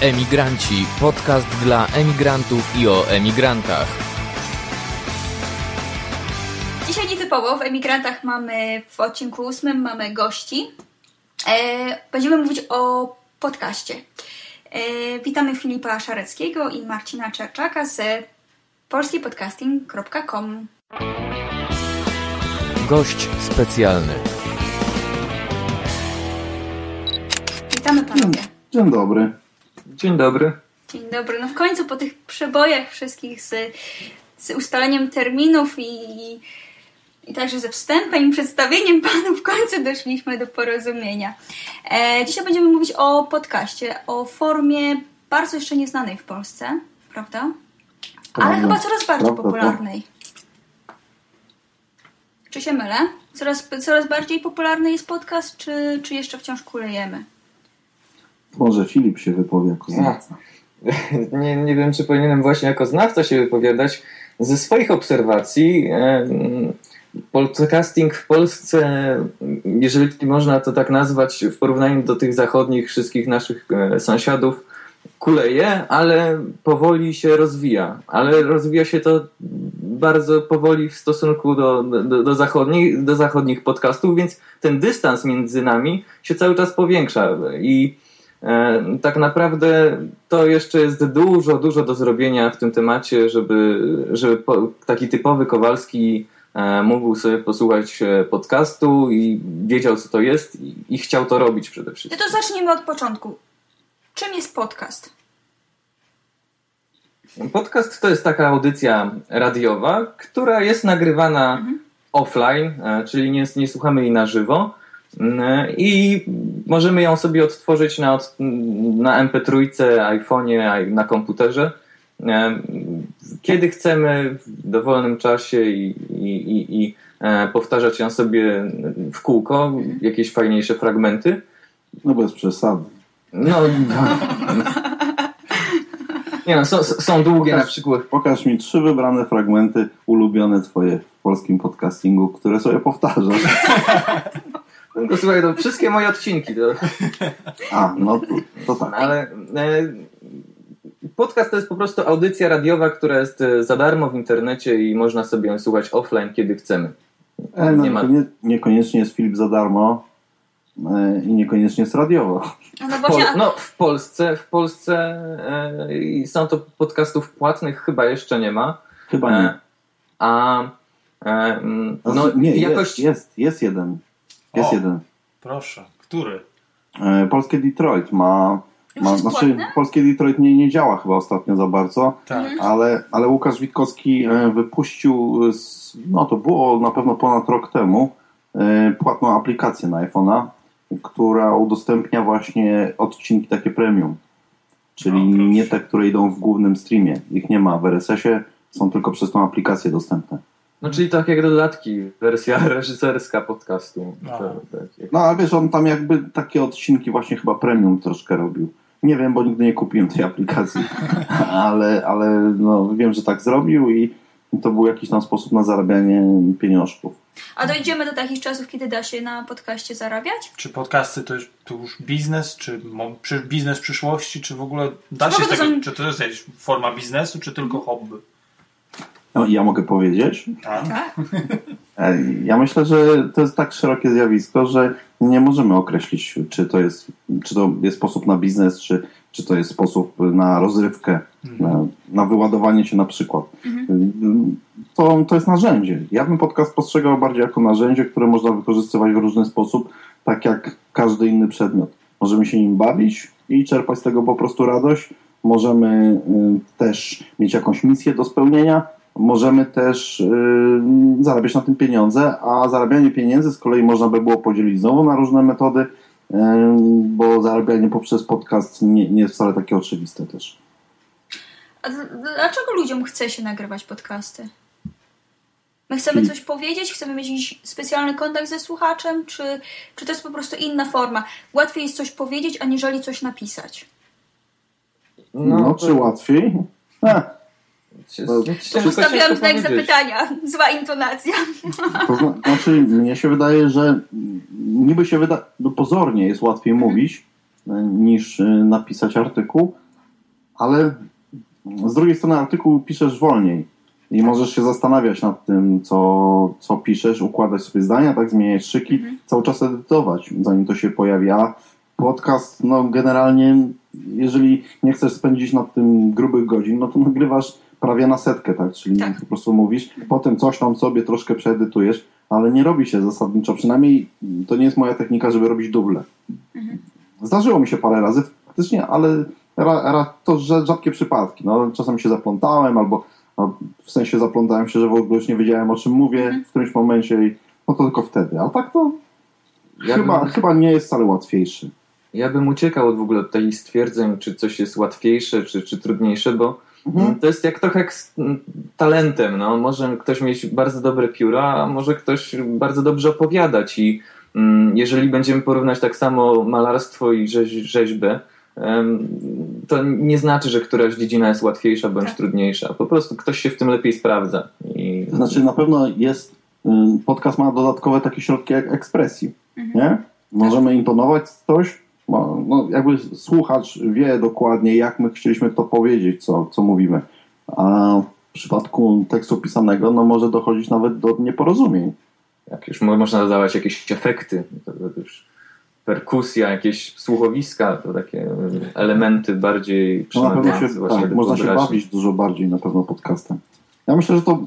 Emigranci. Podcast dla emigrantów i o emigrantach. Dzisiaj nietypowo w Emigrantach mamy w odcinku ósmym mamy gości. E, będziemy mówić o podcaście. E, witamy Filipa Szareckiego i Marcina Czerczaka z polskiepodcasting.com. Gość specjalny. Witamy panowie. Dzień dobry. Dzień dobry. Dzień dobry. No w końcu po tych przebojach wszystkich z, z ustaleniem terminów i, i także ze wstępem i przedstawieniem panów w końcu doszliśmy do porozumienia. E, dzisiaj będziemy mówić o podcaście, o formie bardzo jeszcze nieznanej w Polsce, prawda? Ale chyba coraz bardziej to. popularnej. Czy się mylę? Coraz, coraz bardziej popularny jest podcast, czy, czy jeszcze wciąż kulejemy? Może Filip się wypowie jako znawca. Nie, nie wiem, czy powinienem właśnie jako znawca się wypowiadać. Ze swoich obserwacji podcasting w Polsce, jeżeli można to tak nazwać, w porównaniu do tych zachodnich wszystkich naszych e, sąsiadów, kuleje, ale powoli się rozwija. Ale rozwija się to bardzo powoli w stosunku do, do, do, zachodnich, do zachodnich podcastów, więc ten dystans między nami się cały czas powiększa. I Tak naprawdę to jeszcze jest dużo, dużo do zrobienia w tym temacie, żeby, żeby taki typowy Kowalski e, mógł sobie posłuchać e, podcastu i wiedział, co to jest i, chciał to robić przede wszystkim. to zacznijmy od początku. Czym jest podcast? Podcast to jest taka audycja radiowa, która jest nagrywana offline, e, czyli nie, nie słuchamy jej na żywo. Mm, I możemy ją sobie odtworzyć na, na MP3, iPhone'ie, na komputerze. E, Kiedy chcemy, w dowolnym czasie i, i, i, i e, powtarzać ją sobie w kółko, jakieś fajniejsze fragmenty. No bez przesady. No, nie no, są, są długie na przykład. Pokaż mi trzy wybrane fragmenty ulubione twoje w polskim podcastingu, które sobie powtarzasz. No, słuchaj, to wszystkie moje odcinki. To, A, no to, to tak. ale e, podcast to jest po prostu audycja radiowa, która jest e, za darmo w internecie i można sobie ją słuchać offline, kiedy chcemy. E, no, nie ma- nie, niekoniecznie jest Filip za darmo e, i niekoniecznie jest radiowo. No, no W właśnie, Pol- no, w Polsce, w Polsce e, są to podcastów płatnych, chyba jeszcze nie ma. Chyba E, nie. A e, mm, no, Znaczy, nie, jakoś. jest, jest, jest jeden. Jest O. jeden. Proszę, który? E, Polskie Detroit ma... Ma znaczy? Polskie Detroit nie, nie działa chyba ostatnio za bardzo. Tak. Ale, ale Łukasz Witkowski e, wypuścił, z, no to było na pewno ponad rok temu, e, płatną aplikację na iPhone'a, która udostępnia właśnie odcinki takie premium. Czyli O, proszę. nie te, które idą w głównym streamie. Ich nie ma w RSS-ie, są tylko przez tą aplikację dostępne. No, czyli tak jak dodatki, wersja reżyserska podcastu. No. Tak, jak- No ale wiesz, on tam jakby takie odcinki właśnie chyba premium troszkę robił. Nie wiem, bo nigdy nie kupiłem tej aplikacji, ale, ale no, wiem, że tak zrobił i to był jakiś tam sposób na zarabianie pieniążków. a dojdziemy do takich czasów, kiedy da się na podcaście zarabiać? Czy podcasty to już, to już biznes, czy biznes przyszłości, czy w ogóle da Czy się tego, są- czy to jest jakaś forma biznesu, czy tylko hobby? No i ja mogę powiedzieć, Tak? Tak. e, ja myślę, że to jest tak szerokie zjawisko, że nie możemy określić, czy to jest, czy to jest sposób na biznes, czy, czy to jest sposób na rozrywkę, na, na wyładowanie się na przykład. To, to jest narzędzie. Ja bym podcast postrzegał bardziej jako narzędzie, które można wykorzystywać w różny sposób, tak jak każdy inny przedmiot. Możemy się nim bawić i czerpać z tego po prostu radość. Możemy y, też mieć jakąś misję do spełnienia. Możemy też y, zarabiać na tym pieniądze, a zarabianie pieniędzy z kolei można by było podzielić znowu na różne metody, y, bo zarabianie poprzez podcast nie, nie jest wcale takie oczywiste też. A dlaczego ludziom chce się nagrywać podcasty? My chcemy Hmm. coś powiedzieć, chcemy mieć jakiś specjalny kontakt ze słuchaczem, czy, czy to jest po prostu inna forma? Łatwiej jest coś powiedzieć, aniżeli coś napisać. No, to- czy łatwiej? Eh, ciężko ustawiłam znak zapytania. Zła intonacja. To zna, znaczy, mnie się wydaje, że niby się wyda, no pozornie jest łatwiej mówić e, niż e, napisać artykuł, ale z drugiej strony artykuł piszesz wolniej i możesz się zastanawiać nad tym, co, co piszesz, układać sobie zdania, tak, zmieniać szyki, cały czas edytować, zanim to się pojawi. A podcast, no generalnie, jeżeli nie chcesz spędzić nad tym grubych godzin, no to nagrywasz prawie na setkę, tak? Czyli Tak. po prostu mówisz, potem coś tam sobie troszkę przeedytujesz, ale nie robi się zasadniczo. Przynajmniej to nie jest moja technika, żeby robić duble. Zdarzyło mi się parę razy faktycznie, ale ra, ra, to rza- rzadkie przypadki. No, czasem się zaplątałem, albo no, w sensie zaplątałem się, że w ogóle już nie wiedziałem o czym mówię w którymś momencie i no to tylko wtedy. A tak to Ja chyba, bym- chyba nie jest wcale łatwiejszy. Ja bym uciekał od w ogóle od takich stwierdzeń, czy coś jest łatwiejsze, czy, czy trudniejsze, bo Mhm. to jest jak trochę jak z talentem. No. Może ktoś mieć bardzo dobre pióra, a może ktoś bardzo dobrze opowiadać. I mm, jeżeli będziemy porównać tak samo malarstwo i rzeź, rzeźbę, to nie znaczy, że któraś dziedzina jest łatwiejsza bądź Tak. trudniejsza. Po prostu ktoś się w tym lepiej sprawdza. I To znaczy na pewno jest, podcast ma dodatkowe takie środki jak ekspresji, nie? Możemy imponować coś, no, no, jakby słuchacz wie dokładnie, jak my chcieliśmy to powiedzieć, co, co mówimy. A w przypadku tekstu pisanego, no może dochodzić nawet do nieporozumień. jak już mo- można dodawać jakieś efekty, perkusja, jakieś słuchowiska, to takie elementy bardziej No przemawiające się, właśnie tak, można się bawić dużo bardziej na pewno podcastem. Ja myślę, że to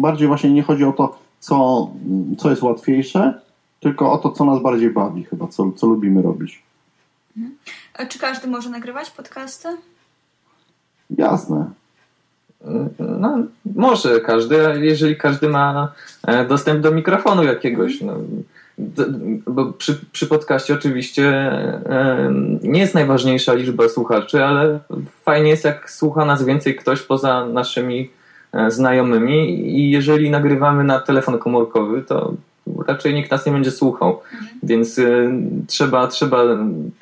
bardziej właśnie nie chodzi o to, co, co jest łatwiejsze, tylko o to, co nas bardziej bawi chyba, co, co lubimy robić. A czy każdy może nagrywać podcasty? Jasne. No, może każdy, jeżeli każdy ma e, dostęp do mikrofonu jakiegoś. No, bo przy, przy podcaście oczywiście e, nie jest najważniejsza liczba słuchaczy, ale fajnie jest, jak słucha nas więcej ktoś poza naszymi e, znajomymi i jeżeli nagrywamy na telefon komórkowy, to raczej nikt nas nie będzie słuchał. Więc y, trzeba, trzeba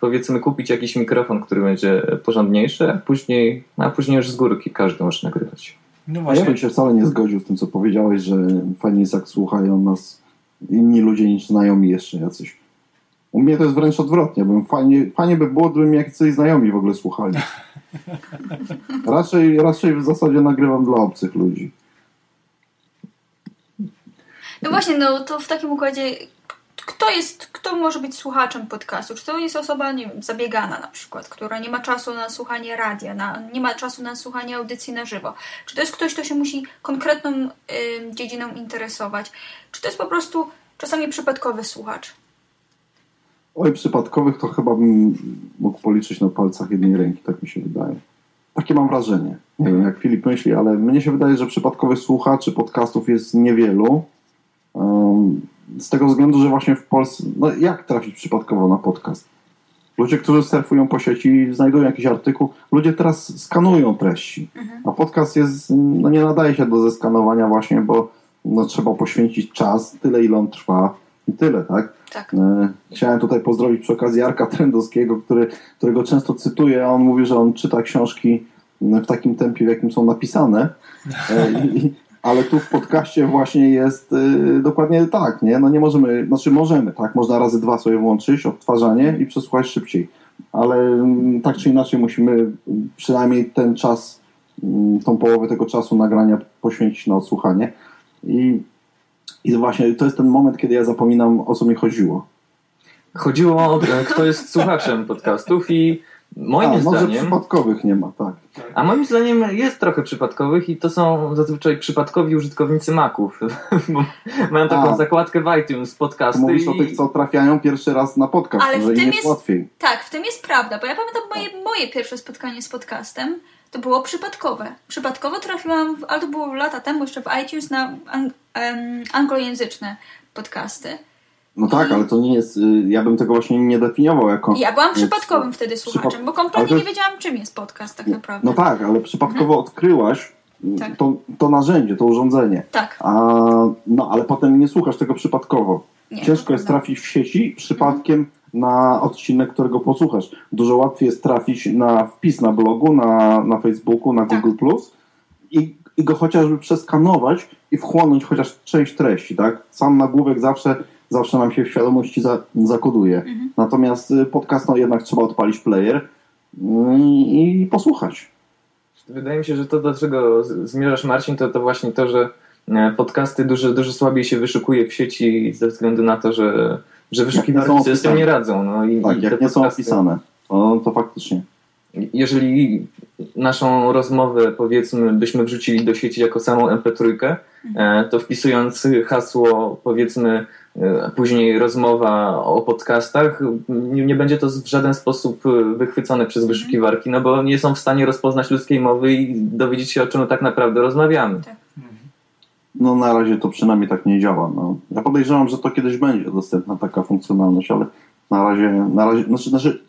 powiedzmy kupić jakiś mikrofon, który będzie porządniejszy, a później, a później już z górki każdy może nagrywać. No A ja właśnie, bym się wcale nie zgodził z tym, co powiedziałeś, że fajnie jest, jak słuchają nas inni ludzie niż znajomi jeszcze jacyś. U mnie to jest wręcz odwrotnie. Bym fajnie, fajnie by było, gdyby mnie jacyś znajomi w ogóle słuchali. Raczej, raczej w zasadzie nagrywam dla obcych ludzi. No właśnie, no to w takim układzie kto jest, kto może być słuchaczem podcastu? Czy to jest osoba, nie wiem, zabiegana na przykład, która nie ma czasu na słuchanie radia, na, nie ma czasu na słuchanie audycji na żywo? Czy to jest ktoś, kto się musi konkretną ym, dziedziną interesować? Czy to jest po prostu czasami przypadkowy słuchacz? Oj, przypadkowych to chyba bym mógł policzyć na palcach jednej ręki, tak mi się wydaje. Takie mam wrażenie. Nie wiem, jak Filip myśli, ale mnie się wydaje, że przypadkowych słuchaczy podcastów jest niewielu. Z tego względu, że właśnie w Polsce. No jak trafić przypadkowo na podcast? Ludzie, którzy surfują po sieci, znajdują jakiś artykuł. Ludzie teraz skanują treści, a podcast jest, no nie nadaje się do zeskanowania właśnie, bo no, trzeba poświęcić czas, tyle ile on trwa i tyle, tak? Tak. E, Chciałem tutaj pozdrowić przy okazji Arka Trendowskiego, który, którego często cytuję. a On mówi, że on czyta książki w takim tempie, w jakim są napisane. E, i- Ale tu w podcaście właśnie jest y, dokładnie tak, nie? No nie możemy, znaczy możemy, tak? Można razy dwa sobie włączyć, odtwarzanie i przesłuchać szybciej. Ale mm, tak czy inaczej musimy mm, przynajmniej ten czas, mm, tą połowę tego czasu nagrania poświęcić na odsłuchanie. I, I właśnie to jest ten moment, kiedy ja zapominam, o co mi chodziło. Chodziło o e, kto jest słuchaczem podcastów i moim A, może zdaniem, przypadkowych nie ma, tak. a moim zdaniem jest trochę przypadkowych i to są zazwyczaj przypadkowi użytkownicy Maców, bo mają taką A. zakładkę w iTunes podcasty mówisz o i tych, co trafiają pierwszy raz na podcast, Ale w że im tym jest, jest- łatwiej. Tak, w tym jest prawda, bo ja pamiętam moje, moje pierwsze spotkanie z podcastem. To było przypadkowe. Przypadkowo trafiłam, w, ale to było lata temu, jeszcze w iTunes, na ang, em, anglojęzyczne podcasty. No tak, ale to nie jest, y, ja bym tego właśnie nie definiował jako... Ja byłam przypadkowym wtedy przypad- słuchaczem, bo kompletnie to nie jest- wiedziałam, czym jest podcast tak naprawdę. No tak, ale przypadkowo odkryłaś y, Tak. to, to narzędzie, to urządzenie. Tak. A, no ale potem nie słuchasz tego przypadkowo. Nie, Ciężko jest trafić w sieci przypadkiem na odcinek, którego posłuchasz. Dużo łatwiej jest trafić na wpis na blogu, na, na Facebooku, na Tak. Google Plus i, i go chociażby przeskanować i wchłonąć chociaż część treści, tak? Sam nagłówek zawsze, zawsze nam się w świadomości za, zakoduje. Mhm. Natomiast y, podcast, no jednak trzeba odpalić player mm, i posłuchać. Wydaje mi się, że to, do czego zmierzasz, Marcin, to, to właśnie to, że e, podcasty dużo, dużo słabiej się wyszukuje w sieci ze względu na to, że, że wyszukiwarki z tym nie radzą. No, i, Tak, i jak nie są podcasty- opisane, to, to faktycznie. jeżeli naszą rozmowę, powiedzmy, byśmy wrzucili do sieci jako samą MP3, e, to wpisując hasło, powiedzmy, później rozmowa o podcastach, nie, nie będzie to w żaden sposób e, wychwycone przez wyszukiwarki, no bo nie są w stanie rozpoznać ludzkiej mowy i dowiedzieć się, o czym tak naprawdę rozmawiamy. No na razie to przynajmniej tak nie działa. No. Ja podejrzewam, że to kiedyś będzie dostępna taka funkcjonalność, ale na razie, na razie znaczy, znaczy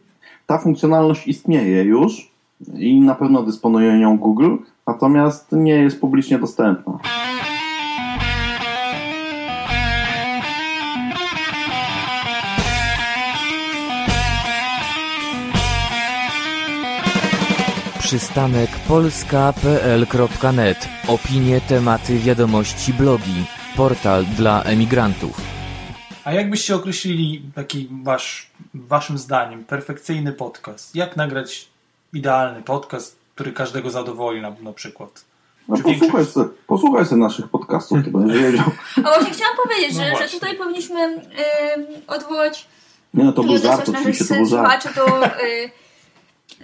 ta funkcjonalność istnieje już i na pewno dysponuje nią Google, natomiast nie jest publicznie dostępna. Przystanek polska.pl.net. Opinie, tematy, wiadomości, blogi. Portal dla emigrantów. A jakbyście określili taki wasz, waszym zdaniem perfekcyjny podcast? Jak nagrać idealny podcast, który każdego zadowoli na, na przykład? No, Czy posłuchaj, większość- se, posłuchaj sobie naszych podcastów, to będziesz wiedział. A właśnie chciałam powiedzieć, No że, że właśnie. tutaj powinniśmy odwołać Nie no, to był i żart, oczywiście to był żart. do, y,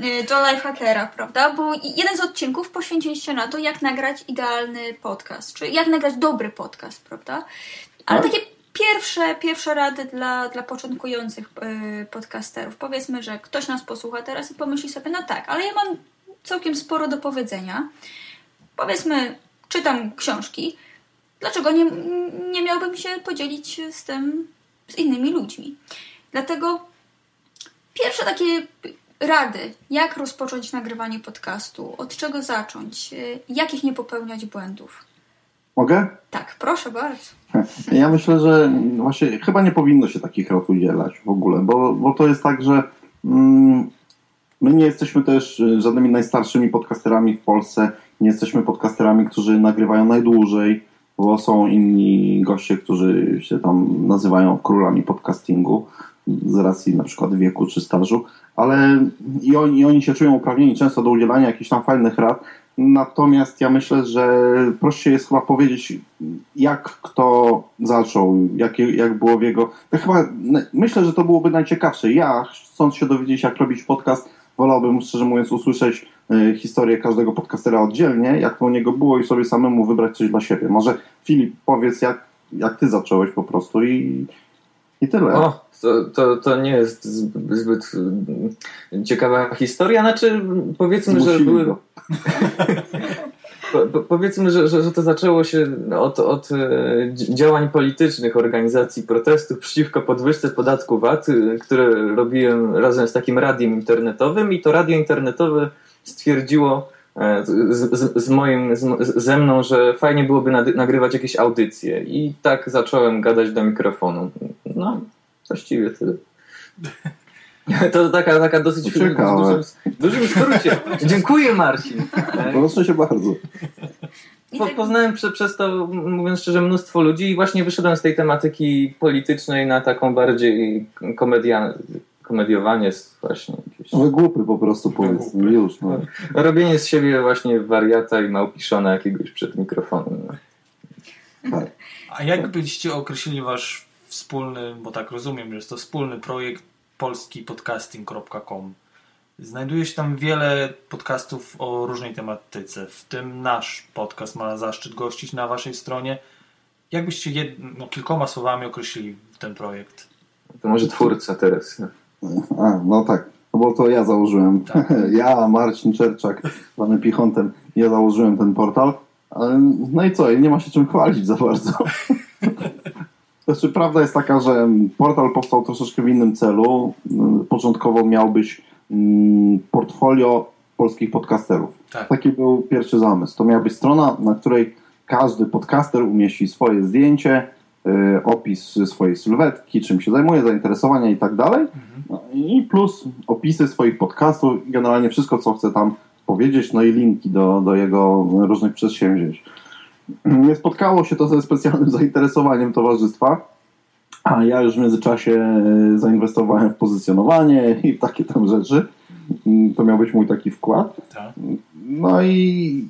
y, do Lifehackera, prawda? Bo jeden z odcinków poświęciliście na to, jak nagrać idealny podcast, czy jak nagrać dobry podcast, prawda? Ale Tak. takie pierwsze, pierwsze rady dla, dla początkujących y, podcasterów. Powiedzmy, że ktoś nas posłucha teraz i pomyśli sobie, no tak, ale ja mam całkiem sporo do powiedzenia. Powiedzmy, czytam książki. Dlaczego nie, nie miałbym się podzielić z tym z innymi ludźmi? Dlatego pierwsze takie rady, jak rozpocząć nagrywanie podcastu, od czego zacząć, y, jakich nie popełniać błędów. Mogę? Tak, proszę bardzo. Ja myślę, że właśnie chyba nie powinno się takich rad udzielać w ogóle, bo, bo to jest tak, że mm, my nie jesteśmy też y, żadnymi najstarszymi podcasterami w Polsce, nie jesteśmy podcasterami, którzy nagrywają najdłużej, bo są inni goście, którzy się tam nazywają królami podcastingu z racji na przykład wieku czy stażu, ale i oni, i oni się czują uprawnieni często do udzielania jakichś tam fajnych rad, Natomiast ja myślę, że prościej jest chyba powiedzieć, jak kto zaczął, jak, jak było w jego. Chyba myślę, że to byłoby najciekawsze. Ja, chcąc się dowiedzieć, jak robić podcast, wolałbym, szczerze mówiąc, usłyszeć y, historię każdego podcastera oddzielnie, jak to u niego było, i sobie samemu wybrać coś dla siebie. Może Filip, powiedz, jak, jak ty zacząłeś po prostu i, i tyle. O, to, to, to nie jest zbyt, mm, ciekawa historia. Znaczy, powiedzmy, że Zmusili były. Po, po, powiedzmy, że, że, że to zaczęło się od, od e, dzi- działań politycznych, organizacji protestów przeciwko podwyżce podatku VAT, y, które robiłem razem z takim radiem internetowym i to radio internetowe stwierdziło z, z, z moim, z, ze mną, że fajnie byłoby nagrywać jakieś audycje i tak zacząłem gadać do mikrofonu. No, właściwie tyle. To taka, taka dosyć w dużym, dużym skrócie. Dziękuję Marcin. E, Proszę się bardzo. Po, tak- poznałem prze, przez to, mówiąc szczerze, mnóstwo ludzi i właśnie wyszedłem z tej tematyki politycznej na taką bardziej komedia, komediowanie z właśnie jakieś, Wygłupy po prostu powiedzmy, Wygłupy. już. No. robienie z siebie właśnie wariata i małpiszona jakiegoś przed mikrofonem. No. Tak. A jak byście określili wasz wspólny, bo tak rozumiem, że jest to wspólny projekt polskipodcasting.com. Znajduje się tam wiele podcastów o różnej tematyce, w tym nasz podcast ma zaszczyt gościć na waszej stronie. Jak byście jed... no, kilkoma słowami określili ten projekt? To może twórca teraz. A, no tak. No bo to ja założyłem. Tak. Ja, Marcin Czerczak, panem Pichontem, ja założyłem ten portal. No i co, nie ma się czym chwalić za bardzo. Znaczy, prawda jest taka, że portal powstał troszeczkę w innym celu. Początkowo miał być mm, portfolio polskich podcasterów. Tak. Taki był pierwszy zamysł. To miała być strona, na której każdy podcaster umieści swoje zdjęcie, opis swojej sylwetki, czym się zajmuje, zainteresowania i tak dalej. No I plus opisy swoich podcastów i generalnie wszystko, co chce tam powiedzieć, no i linki do, do jego różnych przedsięwzięć. Nie spotkało się to ze specjalnym zainteresowaniem towarzystwa, a ja już w międzyczasie e, zainwestowałem w pozycjonowanie i takie tam rzeczy. To miał być mój taki wkład. Tak. No i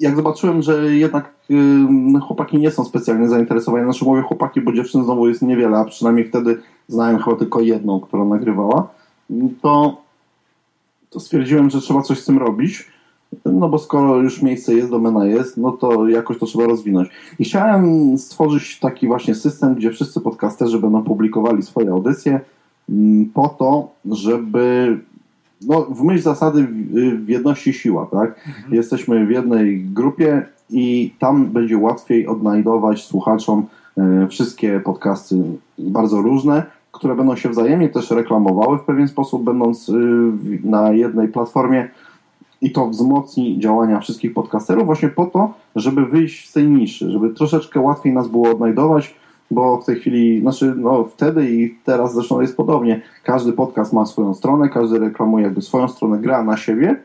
jak zobaczyłem, że jednak y, chłopaki nie są specjalnie zainteresowani, znaczy mówię chłopaki, bo dziewczyn znowu jest niewiele, a przynajmniej wtedy znałem chyba tylko jedną, która nagrywała, to, to stwierdziłem, że trzeba coś z tym robić. No bo skoro już miejsce jest, domena jest, no to jakoś to trzeba rozwinąć. I chciałem stworzyć taki właśnie system, gdzie wszyscy podcasterzy będą publikowali swoje audycje mm, po to, żeby no, w myśl zasady w, w jedności siła, tak? Jesteśmy w jednej grupie i tam będzie łatwiej odnajdować słuchaczom e, wszystkie podcasty bardzo różne, które będą się wzajemnie też reklamowały w pewien sposób, będąc w- na jednej platformie i to wzmocni działania wszystkich podcasterów właśnie po to, żeby wyjść z tej niszy, żeby troszeczkę łatwiej nas było odnajdować, bo w tej chwili, znaczy no wtedy i teraz zresztą jest podobnie, każdy podcast ma swoją stronę, każdy reklamuje jakby swoją stronę, gra na siebie,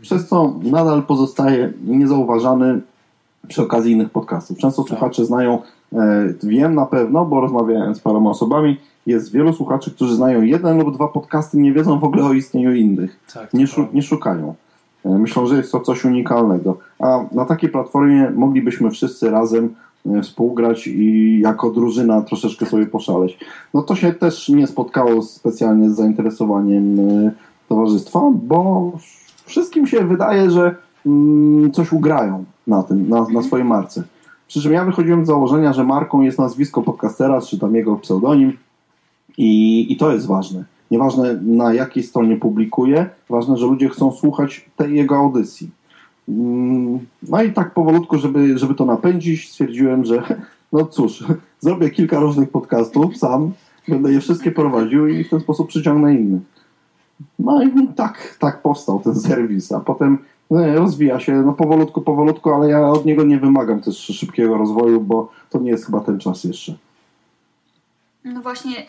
przez co nadal pozostaje niezauważany przy okazji innych podcastów. Często słuchacze znają, e, wiem na pewno, bo rozmawiałem z paroma osobami, jest wielu słuchaczy, którzy znają jeden lub dwa podcasty, nie wiedzą w ogóle o istnieniu innych Tak, nie, szu, nie szukają. E, Myślą, że jest to coś unikalnego. A na takiej platformie moglibyśmy wszyscy razem współgrać i jako drużyna troszeczkę sobie poszaleć. No to się też nie spotkało specjalnie z zainteresowaniem e, towarzystwa, bo wszystkim się wydaje, że mm, coś ugrają na tym, na, na swojej marce. Przy czym ja wychodziłem z założenia, że marką jest nazwisko podcastera, czy tam jego pseudonim i, i to jest ważne. Nieważne na jakiej stronie publikuje, ważne, że ludzie chcą słuchać tej jego audycji. Mm, No i tak powolutku, żeby, żeby to napędzić, stwierdziłem, że no cóż, zrobię kilka różnych podcastów sam, będę je wszystkie prowadził i w ten sposób przyciągnę innych. No i tak, tak powstał ten serwis, a potem e, rozwija się no powolutku, powolutku, ale ja od niego nie wymagam też szybkiego rozwoju, bo to nie jest chyba ten czas jeszcze. No właśnie,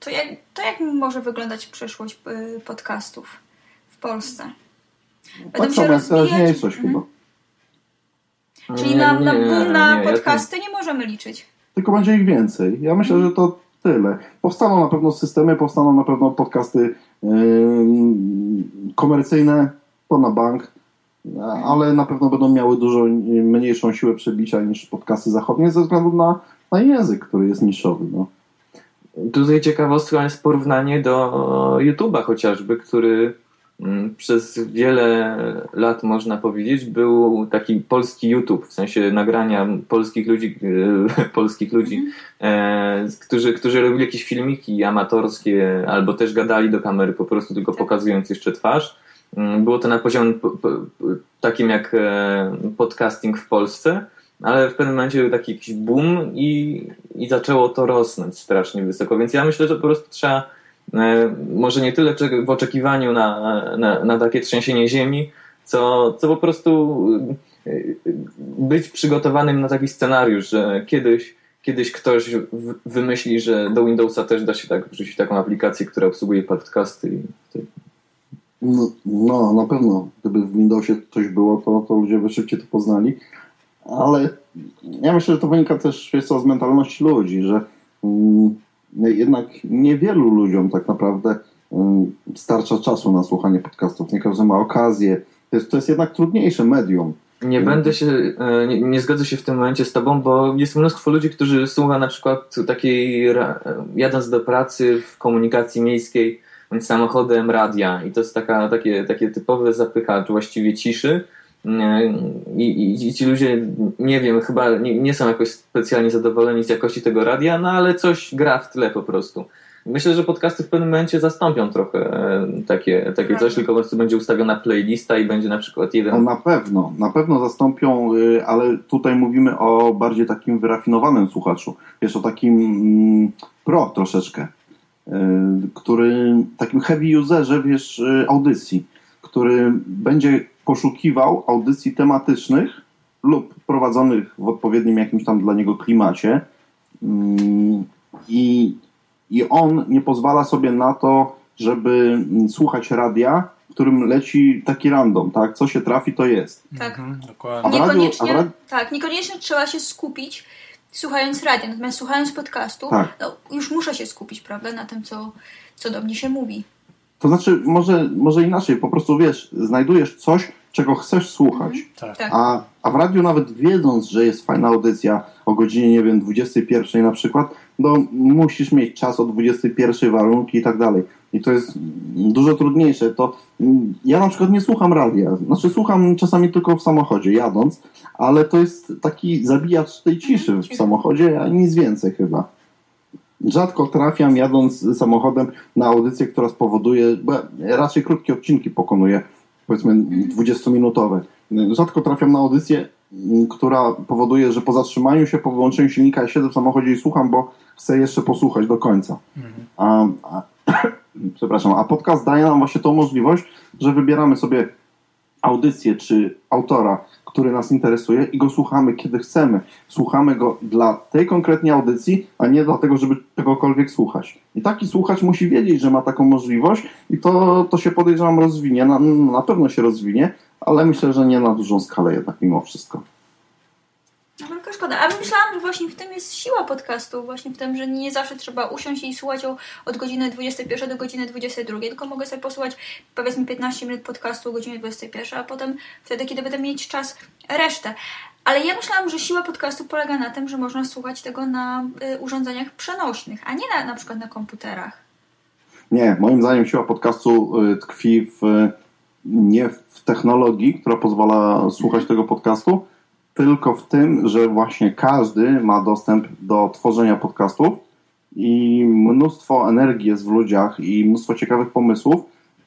to jak, to jak może wyglądać przyszłość y, podcastów w Polsce? Tak samo rozwijać? teraźniejszość Mhm. chyba. Czyli na, na boom na nie, ja podcasty nie możemy liczyć. tylko będzie ich więcej. Ja myślę, że to tyle. Powstaną na pewno systemy, powstaną na pewno podcasty ym, komercyjne, to na bank, ale na pewno będą miały dużo mniejszą siłę przebicia niż podcasty zachodnie ze względu na, na język, który jest niszowy. No. Tutaj ciekawostką jest porównanie do YouTube'a chociażby, który przez wiele lat można powiedzieć był taki polski YouTube, w sensie nagrania polskich ludzi, e, polskich ludzi, e, którzy, którzy robili jakieś filmiki amatorskie albo też gadali do kamery po prostu tylko pokazując jeszcze twarz. Mm, Było to na poziomie po- po- takim jak e, podcasting w Polsce, ale w pewnym momencie był taki jakiś boom i, i zaczęło to rosnąć strasznie wysoko. Więc ja myślę, że po prostu trzeba może nie tyle w oczekiwaniu na, na, na takie trzęsienie ziemi, co, co po prostu e, być przygotowanym na taki scenariusz, że kiedyś, kiedyś ktoś wymyśli, że do Windowsa też da się tak wrzucić taką aplikację, która obsługuje podcasty. To- No, no, na pewno. Gdyby w Windowsie coś było, to, to ludzie by szybciej to poznali. Ale ja myślę, że to wynika też wiesz co, z mentalności ludzi, że mm, jednak niewielu ludziom tak naprawdę mm, starcza czasu na słuchanie podcastów. Nie każdy ma okazję. To jest, to jest jednak trudniejsze medium. Nie będę się, e, nie, nie zgodzę się w tym momencie z tobą, bo jest mnóstwo ludzi, którzy słucha na przykład takiej, jadąc do pracy w komunikacji miejskiej, bądź samochodem radia i to jest taka, takie, takie typowe zapychacz właściwie ciszy I, i, i ci ludzie, nie wiem, chyba nie, nie są jakoś specjalnie zadowoleni z jakości tego radia, no ale coś gra w tle po prostu. Myślę, że podcasty w pewnym momencie zastąpią trochę e, takie, takie coś, tylko po prostu będzie ustawiona playlista i będzie na przykład jeden No, na pewno, na pewno zastąpią, y, ale tutaj mówimy o bardziej takim wyrafinowanym słuchaczu. Wiesz, o takim mm, pro troszeczkę, y, który, takim heavy userze, wiesz, y, audycji, który będzie poszukiwał audycji tematycznych lub prowadzonych w odpowiednim jakimś tam dla niego klimacie Mm, i, i on nie pozwala sobie na to, żeby mm, słuchać radia, w którym leci taki random, tak? Co się trafi, to jest. Tak. Mhm, dokładnie. Niekoniecznie, a tak, niekoniecznie trzeba się skupić słuchając radia, natomiast słuchając podcastu, Tak. no, już muszę się skupić, prawda, na tym, co, co do mnie się mówi. To znaczy, może, może inaczej, po prostu wiesz, znajdujesz coś, czego chcesz słuchać. Tak. Tak. A, a w radiu nawet wiedząc, że jest fajna audycja o godzinie, nie wiem, 21 na przykład, no musisz mieć czas o 21, warunki i tak dalej. I to jest dużo trudniejsze. To mm, ja na przykład nie słucham radia. Znaczy słucham czasami tylko w samochodzie, jadąc, ale to jest taki zabijacz tej ciszy w samochodzie, a nic więcej chyba. Rzadko trafiam jadąc samochodem na audycję, która spowoduje, bo ja raczej krótkie odcinki pokonuję, powiedzmy 20-minutowe. Rzadko trafiam na audycję, która powoduje, że po zatrzymaniu się, po wyłączeniu silnika siedzę w samochodzie i słucham, bo chcę jeszcze posłuchać do końca. A, a, przepraszam, a podcast daje nam właśnie tą możliwość, że wybieramy sobie audycję czy autora, który nas interesuje i go słuchamy kiedy chcemy. Słuchamy go dla tej konkretnie audycji, a nie dlatego, żeby czegokolwiek słuchać. I taki słuchacz musi wiedzieć, że ma taką możliwość i to, to się podejrzewam rozwinie. Na, na pewno się rozwinie, ale myślę, że nie na dużą skalę jednak mimo wszystko. Szkoda. A myślałam, że właśnie w tym jest siła podcastu, właśnie w tym, że nie zawsze trzeba usiąść i słuchać o, od godziny 21 do godziny 22, tylko mogę sobie posłuchać powiedzmy 15 minut podcastu o godzinie 21, a potem wtedy, kiedy będę mieć czas, resztę. Ale ja myślałam, że siła podcastu polega na tym, że można słuchać tego na y, urządzeniach przenośnych, a nie na, na przykład na komputerach. Nie, moim zdaniem siła podcastu y, tkwi w, nie w technologii, która pozwala słuchać tego podcastu, tylko w tym, że właśnie każdy ma dostęp do tworzenia podcastów i mnóstwo energii jest w ludziach i mnóstwo ciekawych pomysłów.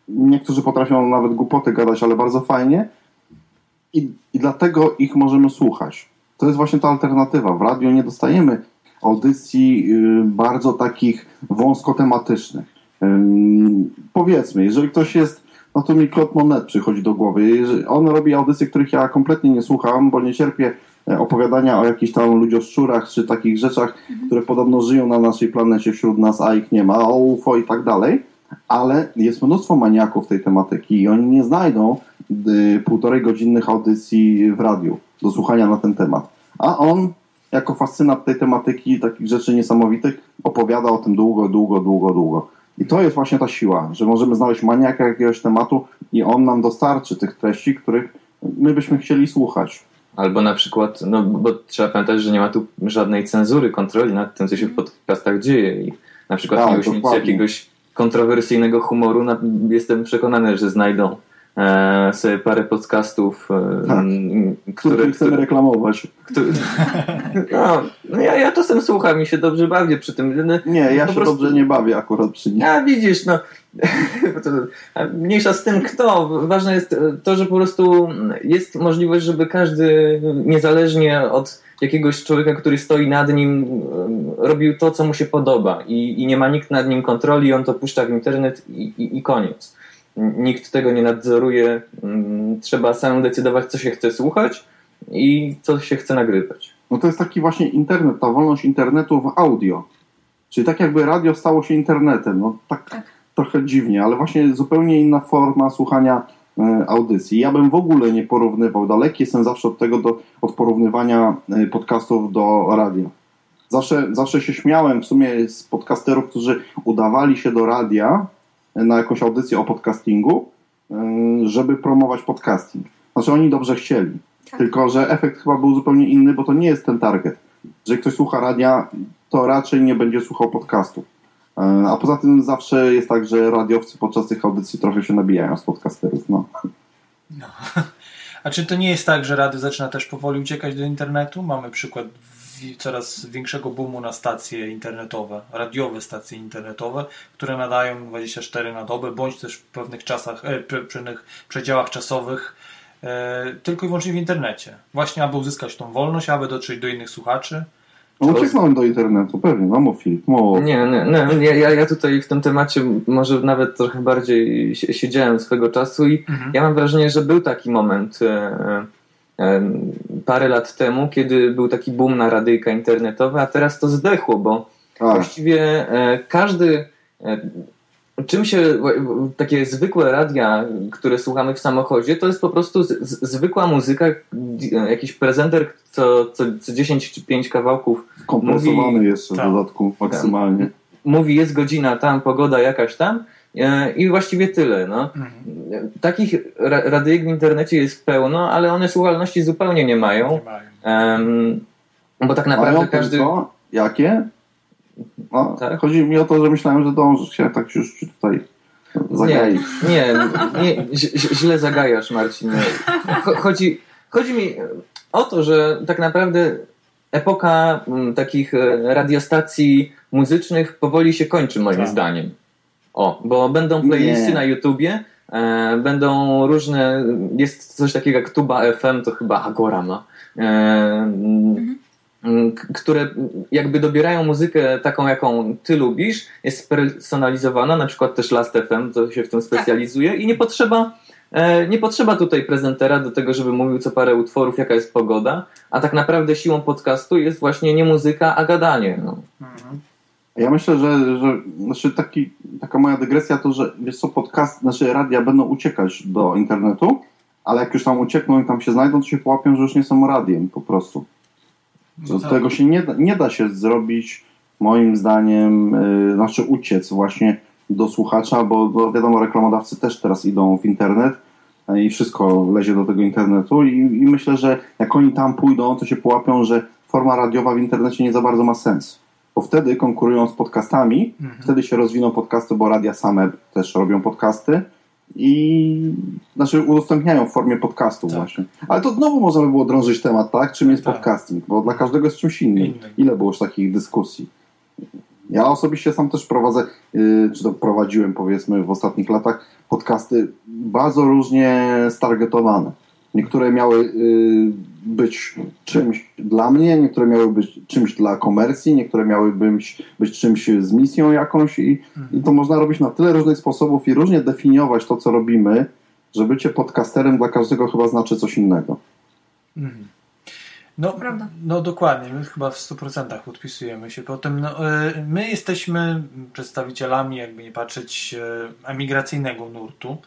Niektórzy potrafią nawet głupoty gadać, ale bardzo fajnie i, i dlatego ich możemy słuchać. To jest właśnie ta alternatywa. W radiu nie dostajemy audycji y, bardzo takich wąskotematycznych. Ym, powiedzmy, jeżeli ktoś jest, no to mi Claude Monet przychodzi do głowy. On robi audycje, których ja kompletnie nie słucham, bo nie cierpię e, opowiadania o jakichś tam ludzioszczurach czy takich rzeczach, które podobno żyją na naszej planecie wśród nas, a ich nie ma, o UFO i tak dalej. Ale jest mnóstwo maniaków tej tematyki i oni nie znajdą y, półtorej godzinnych audycji w radiu do słuchania na ten temat. A on, jako fascynat tej tematyki, takich rzeczy niesamowitych, opowiada o tym długo, długo, długo, długo. I to jest właśnie ta siła, że możemy znaleźć maniaka jakiegoś tematu i on nam dostarczy tych treści, których my byśmy chcieli słuchać. Albo na przykład, no bo trzeba pamiętać, że nie ma tu żadnej cenzury, kontroli nad tym, co się w podcastach dzieje. I na przykład Tak, miłośnicy jakiegoś kontrowersyjnego humoru, na, jestem przekonany, że znajdą sobie parę podcastów, e, Tak. Które, które, chcemy reklamować. no, no ja, ja czasem słucham i się dobrze bawię przy tym. No, Nie, ja się prostu- dobrze nie bawię akurat przy nim. A widzisz, no. Mniejsza z tym kto. Ważne jest e, to, że po prostu jest możliwość, żeby każdy, niezależnie od jakiegoś człowieka, który stoi nad nim, e, robił to, co mu się podoba. I, i nie ma nikt nad nim kontroli, on to puszcza w internet i, i, i koniec. Nikt tego nie nadzoruje. Mm, Trzeba samemu decydować, co się chce słuchać i co się chce nagrywać. No to jest taki właśnie internet, ta wolność internetu w audio. Czyli tak jakby radio stało się internetem. No tak, Tak. trochę dziwnie, ale właśnie zupełnie inna forma słuchania e, audycji. Ja bym w ogóle nie porównywał, daleki jestem zawsze od tego, do, od porównywania e, podcastów do radia. Zawsze, zawsze się śmiałem w sumie z podcasterów, którzy udawali się do radia na jakąś audycję o podcastingu, e, żeby promować podcasting. Znaczy oni dobrze chcieli. Tak. Tylko, że efekt chyba był zupełnie inny, bo to nie jest ten target. Jeżeli ktoś słucha radia, to raczej nie będzie słuchał podcastu. E, A poza tym zawsze jest tak, że radiowcy podczas tych audycji trochę się nabijają z podcasterów. No. A czy to nie jest tak, że radio zaczyna też powoli uciekać do internetu? Mamy przykład coraz większego boomu na stacje internetowe, radiowe stacje internetowe, które nadają 24 na dobę, bądź też w pewnych czasach, e, pe- pewnych przedziałach czasowych e, tylko i wyłącznie w internecie. Właśnie aby uzyskać tą wolność, aby dotrzeć do innych słuchaczy. No ucieknąłem do internetu, pewnie. No mów Filip, mów. Nie, nie, nie, nie ja, ja tutaj w tym temacie może nawet trochę bardziej si- siedziałem swego czasu i ja mam wrażenie, że był taki moment e, e, parę lat temu, kiedy był taki boom na radyjka internetowe, a teraz to zdechło, bo Tak. właściwie e, każdy e, czym się takie zwykłe radia, które słuchamy w samochodzie, to jest po prostu z, z, zwykła muzyka, d- jakiś prezenter, co, co, co 10 czy 5 kawałków Kompresowany mówi- jeszcze w Tak. dodatku maksymalnie. mówi jest godzina tam, pogoda jakaś tam E, I właściwie tyle. No. Mhm. Takich ra radyjek w internecie jest pełno, ale one słuchalności zupełnie nie mają. Nie mają. Em, bo tak naprawdę Mają każdy. tylko jakie? No, Tak? Chodzi mi o to, że myślałem, że dążysz się tak już tutaj Nie, zagaić. nie, nie ź- źle zagajasz, Marcin. Cho- Chodzi, chodzi mi o to, że tak naprawdę epoka takich e, radiostacji muzycznych powoli się kończy, moim Tak. zdaniem. O, bo będą playlisty Nie. na YouTubie, e, będą różne, jest coś takiego jak Tuba FM, to chyba Agora ma, e, k- które jakby dobierają muzykę taką, jaką ty lubisz, jest spersonalizowana, na przykład też Last FM to się w tym specjalizuje i nie potrzeba, e, nie potrzeba tutaj prezentera do tego, żeby mówił co parę utworów, jaka jest pogoda, a tak naprawdę siłą podcastu jest właśnie nie muzyka, a gadanie. No. Mhm. Ja myślę, że, że znaczy taki, taka moja dygresja to, że wiesz co, podcast, znaczy radia będą uciekać do internetu, ale jak już tam uciekną i tam się znajdą, to się połapią, że już nie są radiem po prostu. No Z tak. tego się nie da, nie da się zrobić, moim zdaniem, yy, znaczy uciec właśnie do słuchacza, bo, bo wiadomo, reklamodawcy też teraz idą w internet yy, i wszystko lezie do tego internetu i, i myślę, że jak oni tam pójdą, to się połapią, że forma radiowa w internecie nie za bardzo ma sens. Bo wtedy konkurują z podcastami, Mhm. wtedy się rozwiną podcasty, bo radia same też robią podcasty i znaczy udostępniają w formie podcastu Tak. właśnie. Ale to znowu można by było drążyć temat, tak? Czym jest Tak. podcasting? Bo dla każdego jest czymś innym. Innym. Ile było już takich dyskusji? Ja osobiście sam też prowadzę, yy, czy to prowadziłem powiedzmy w ostatnich latach podcasty bardzo różnie stargetowane. Niektóre miały yy, być czymś dla mnie, niektóre miały być czymś dla komercji, niektóre miały być, być czymś z misją jakąś i, i to można robić na tyle różnych sposobów i różnie definiować to, co robimy, że bycie podcasterem dla każdego chyba znaczy coś innego. Mhm. No, Prawda. no dokładnie, my chyba w 100% podpisujemy się po tym. No, y, my jesteśmy przedstawicielami, jakby nie patrzeć, y, emigracyjnego nurtu.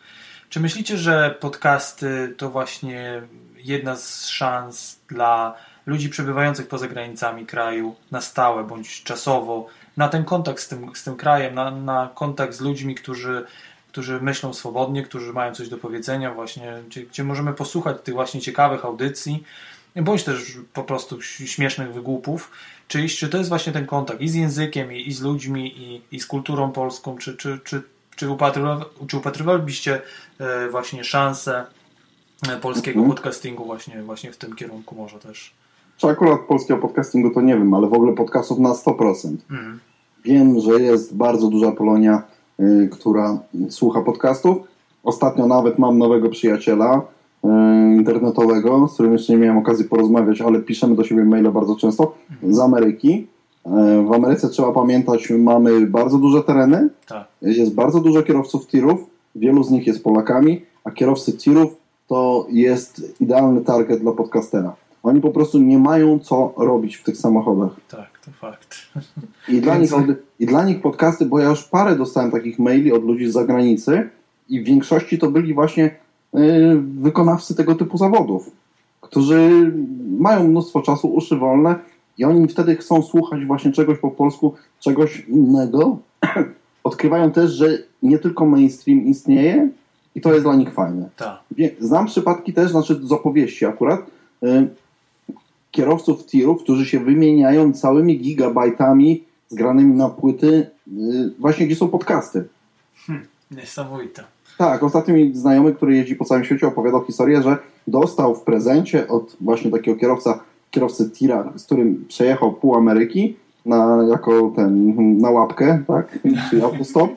Czy myślicie, że podcasty to właśnie jedna z szans dla ludzi przebywających poza granicami kraju na stałe bądź czasowo, na ten kontakt z tym, z tym krajem, na, na kontakt z ludźmi, którzy, którzy myślą swobodnie, którzy mają coś do powiedzenia, właśnie, gdzie, gdzie możemy posłuchać tych właśnie ciekawych audycji, bądź też po prostu śmiesznych wygłupów. Czy, czy to jest właśnie ten kontakt i z językiem, i, i z ludźmi, i, i z kulturą polską? Czy, czy, czy, czy, upatrywa- czy upatrywalibyście właśnie szansę e, polskiego Mhm. podcastingu właśnie, właśnie w tym kierunku może też? Czy akurat polskiego podcastingu to nie wiem, ale w ogóle podcastów na 100%. Mhm. Wiem, że jest bardzo duża Polonia, y, która słucha podcastów. Ostatnio nawet mam nowego przyjaciela y, internetowego, z którym jeszcze nie miałem okazji porozmawiać, ale piszemy do siebie maile bardzo często, z Ameryki. Y, w Ameryce trzeba pamiętać, mamy bardzo duże tereny, Tak. jest bardzo dużo kierowców tirów, wielu z nich jest Polakami, a kierowcy tirów to jest idealny target dla podcastera. Oni po prostu nie mają co robić w tych samochodach. Tak, to fakt. I dla, nich, I dla nich podcasty, bo ja już parę dostałem takich maili od ludzi z zagranicy i w większości to byli właśnie y, wykonawcy tego typu zawodów, którzy mają mnóstwo czasu, uszy wolne i oni wtedy chcą słuchać właśnie czegoś po polsku, czegoś innego. Odkrywają też, że nie tylko mainstream istnieje i to jest dla nich fajne. Wie- Znam przypadki też, znaczy z opowieści akurat, y, kierowców tirów, którzy się wymieniają całymi gigabajtami zgranymi na płyty, y, właśnie gdzie są podcasty. Niesamowite. Tak, ostatnio mi znajomy, który jeździ po całym świecie, opowiadał historię, że dostał w prezencie od właśnie takiego kierowca, kierowcy tira, z którym przejechał pół Ameryki na, jako ten, na łapkę, tak, czy autostop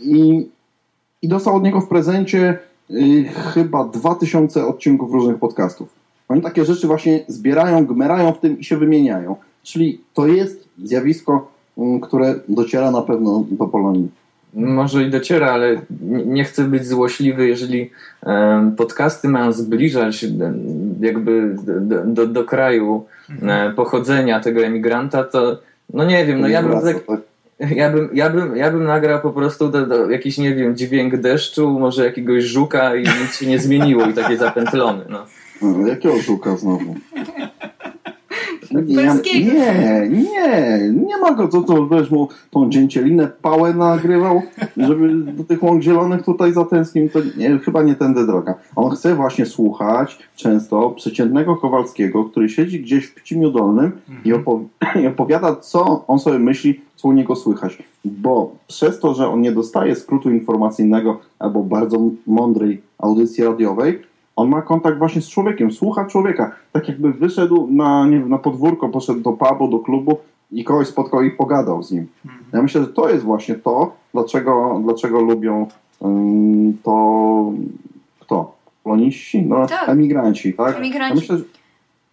i, i dostał od niego w prezencie y, chyba 2000 odcinków różnych podcastów. Oni takie rzeczy właśnie zbierają, gmerają w tym i się wymieniają. Czyli to jest zjawisko, mm, które dociera na pewno do Polonii. Może i dociera, ale nie- chcę być złośliwy, jeżeli podcasty mają zbliżać jakby do, do, do kraju e, pochodzenia tego emigranta, to no nie wiem, no ja bym, tak, tak. ja bym, ja bym, ja bym nagrał po prostu do, do, jakiś, nie wiem, dźwięk deszczu, może jakiegoś żuka i nic się nie zmieniło i takie zapętlony, no. No, Jakiego żuka znowu? Nie, ja- nie, nie, nie ma go, co to wiesz mu tą dzięcielinę pałę nagrywał, żeby do tych łąk zielonych tutaj zatęsknił, to nie, chyba nie tędy droga. On chce właśnie słuchać często przeciętnego Kowalskiego, który siedzi gdzieś w Pcimiu Dolnym i, opo- i opowiada, co on sobie myśli, co u niego słychać. Bo przez to, że on nie dostaje skrótu informacyjnego albo bardzo mądrej audycji radiowej, on ma kontakt właśnie z człowiekiem, słucha człowieka. Tak jakby wyszedł na, nie wiem, na podwórko, poszedł do pubu, do klubu i kogoś spotkał i pogadał z nim. Ja myślę, że to jest właśnie to, dlaczego, dlaczego lubią ym, to kto? Poloniści? No, Tak. emigranci, tak? Emigranci. Ja myślę, że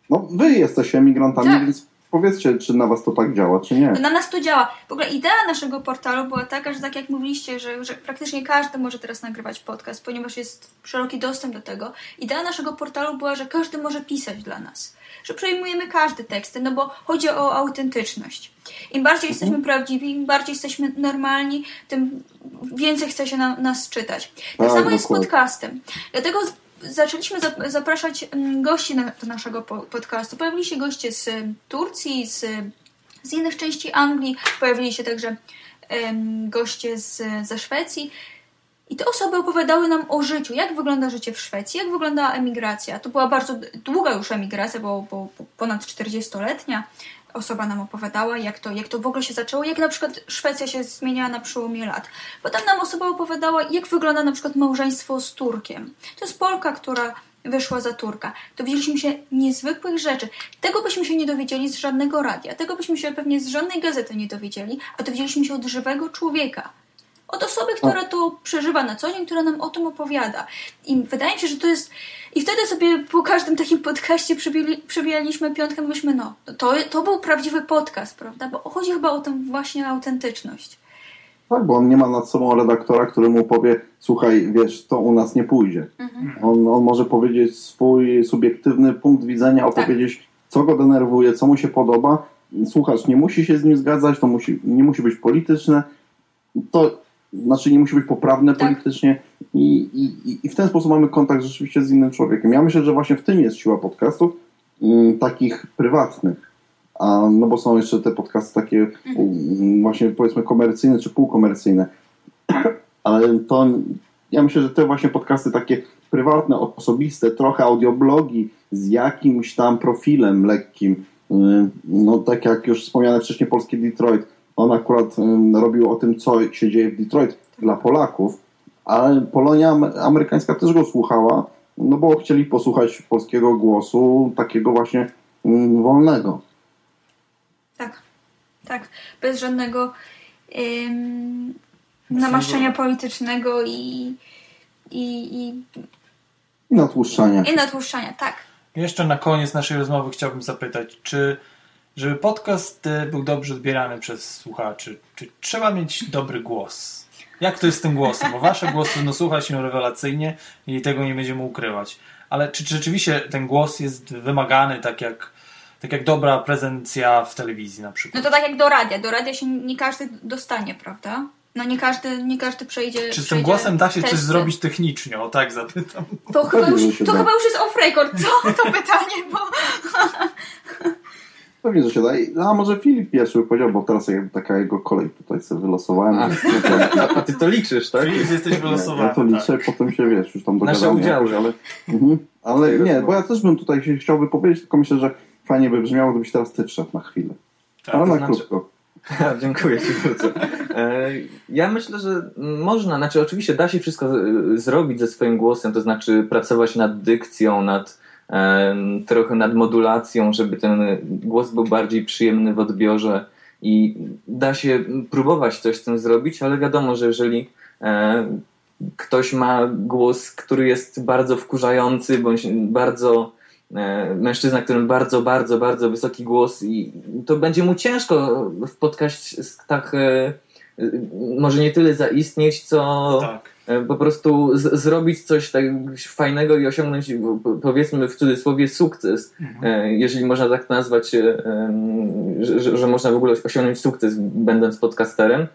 no, wy jesteście emigrantami, Tak. więc powiedzcie, czy na was to tak działa, czy nie. Na nas to działa. W ogóle idea naszego portalu była taka, że tak jak mówiliście, że, że praktycznie każdy może teraz nagrywać podcast, ponieważ jest szeroki dostęp do tego. Idea naszego portalu była, że każdy może pisać dla nas. Że przejmujemy każdy teksty, no bo chodzi o autentyczność. Im bardziej jesteśmy prawdziwi, im bardziej jesteśmy normalni, tym więcej chce się na, nas czytać. Tak, Tak, samo jest z podcastem. Dlatego zaczęliśmy zap- zapraszać mm, gości do naszego po- podcastu. Pojawili się goście z y, Turcji, z, z innych części Anglii, pojawili się także goście z, ze Szwecji. I te osoby opowiadały nam o życiu, jak wygląda życie w Szwecji, jak wygląda emigracja. To była bardzo długa już emigracja, bo, bo, bo ponad 40-letnia. Osoba nam opowiadała, jak to, jak to w ogóle się zaczęło, jak na przykład Szwecja się zmieniała na przełomie lat. Potem nam osoba opowiadała, jak wygląda na przykład małżeństwo z Turkiem. To jest Polka, która wyszła za Turka. Dowiedzieliśmy się niezwykłych rzeczy. Tego byśmy się nie dowiedzieli z żadnego radia, tego byśmy się pewnie z żadnej gazety nie dowiedzieli, a dowiedzieliśmy się od żywego człowieka. Od osoby, która to przeżywa na co dzień, która nam o tym opowiada. I wydaje mi się, że to jest. I wtedy sobie po każdym takim podcaście przybili, przybijaliśmy piątkę, mówiliśmy, no, to, to był prawdziwy podcast, prawda? Bo chodzi chyba o tę właśnie autentyczność. Tak, bo on nie ma nad sobą redaktora, który mu powie, słuchaj, wiesz, to u nas nie pójdzie. Mhm. On, on może powiedzieć swój subiektywny punkt widzenia, opowiedzieć, co go denerwuje, co mu się podoba. Słuchacz nie musi się z nim zgadzać, to musi, nie musi być polityczne, to znaczy nie musi być poprawne Tak. politycznie i, i, i w ten sposób mamy kontakt rzeczywiście z innym człowiekiem. Ja myślę, że właśnie w tym jest siła podcastów, mm, takich prywatnych. A, no bo są jeszcze te podcasty takie mm, właśnie powiedzmy komercyjne czy półkomercyjne. Ale to ja myślę, że te właśnie podcasty takie prywatne, osobiste, trochę audioblogi z jakimś tam profilem lekkim, y, no tak jak już wspomniane wcześniej polskie Detroit, on akurat robił o tym, co się dzieje w Detroit dla Polaków, ale Polonia am- amerykańska też go słuchała, no bo chcieli posłuchać polskiego głosu, takiego właśnie wolnego. Tak, tak. Bez żadnego ym, namaszczenia politycznego i, i, i, I natłuszczania. i natłuszczania, tak. Jeszcze na koniec naszej rozmowy chciałbym zapytać, czy żeby podcast e, był dobrze odbierany przez słuchaczy, czy trzeba mieć dobry głos? Jak to jest z tym głosem? Bo wasze głosy no, słucha się rewelacyjnie i tego nie będziemy ukrywać. Ale czy, czy rzeczywiście ten głos jest wymagany tak jak, tak jak dobra prezencja w telewizji na No przykład? to tak jak do radia. Do radia się nie każdy dostanie, prawda? No nie każdy, nie każdy przejdzie. Czy z tym przejdzie głosem da się coś testy. zrobić technicznie? O tak zapytam. To, chyba już, to chyba już jest off record, co? To pytanie, bo. Pewnie, że się da. I- A może Filip pierwszy by powiedział, bo teraz jak taka jego kolej tutaj sobie wylosowałem. A. No to- A ty to liczysz, tak? Filip, jesteś Nie, wylosowany. ja to liczę, potem się wiesz, już tam Nasze dogadamy udziały. jakoś, ale, mhm. ale nie, bo ja też bym tutaj się chciał wypowiedzieć, tylko myślę, że fajnie by brzmiało, gdybyś teraz ty wszedł na chwilę. Tak, ale na znaczy- krótko. Dziękuję ci bardzo. E, Ja myślę, że można, znaczy oczywiście da się wszystko e, zrobić ze swoim głosem, to znaczy pracować nad dykcją, nad trochę nad modulacją, żeby ten głos był bardziej przyjemny w odbiorze i da się próbować coś z tym zrobić, ale wiadomo, że jeżeli ktoś ma głos, który jest bardzo wkurzający, bądź bardzo mężczyzna, którym bardzo, bardzo, bardzo wysoki głos i to będzie mu ciężko w podcastach e, e, może nie tyle zaistnieć, co tak. E, po prostu z, zrobić coś tak fajnego i osiągnąć po- powiedzmy w cudzysłowie sukces, e, jeżeli można tak nazwać, e, że, że, że można w ogóle osiągnąć sukces będąc podcasterem.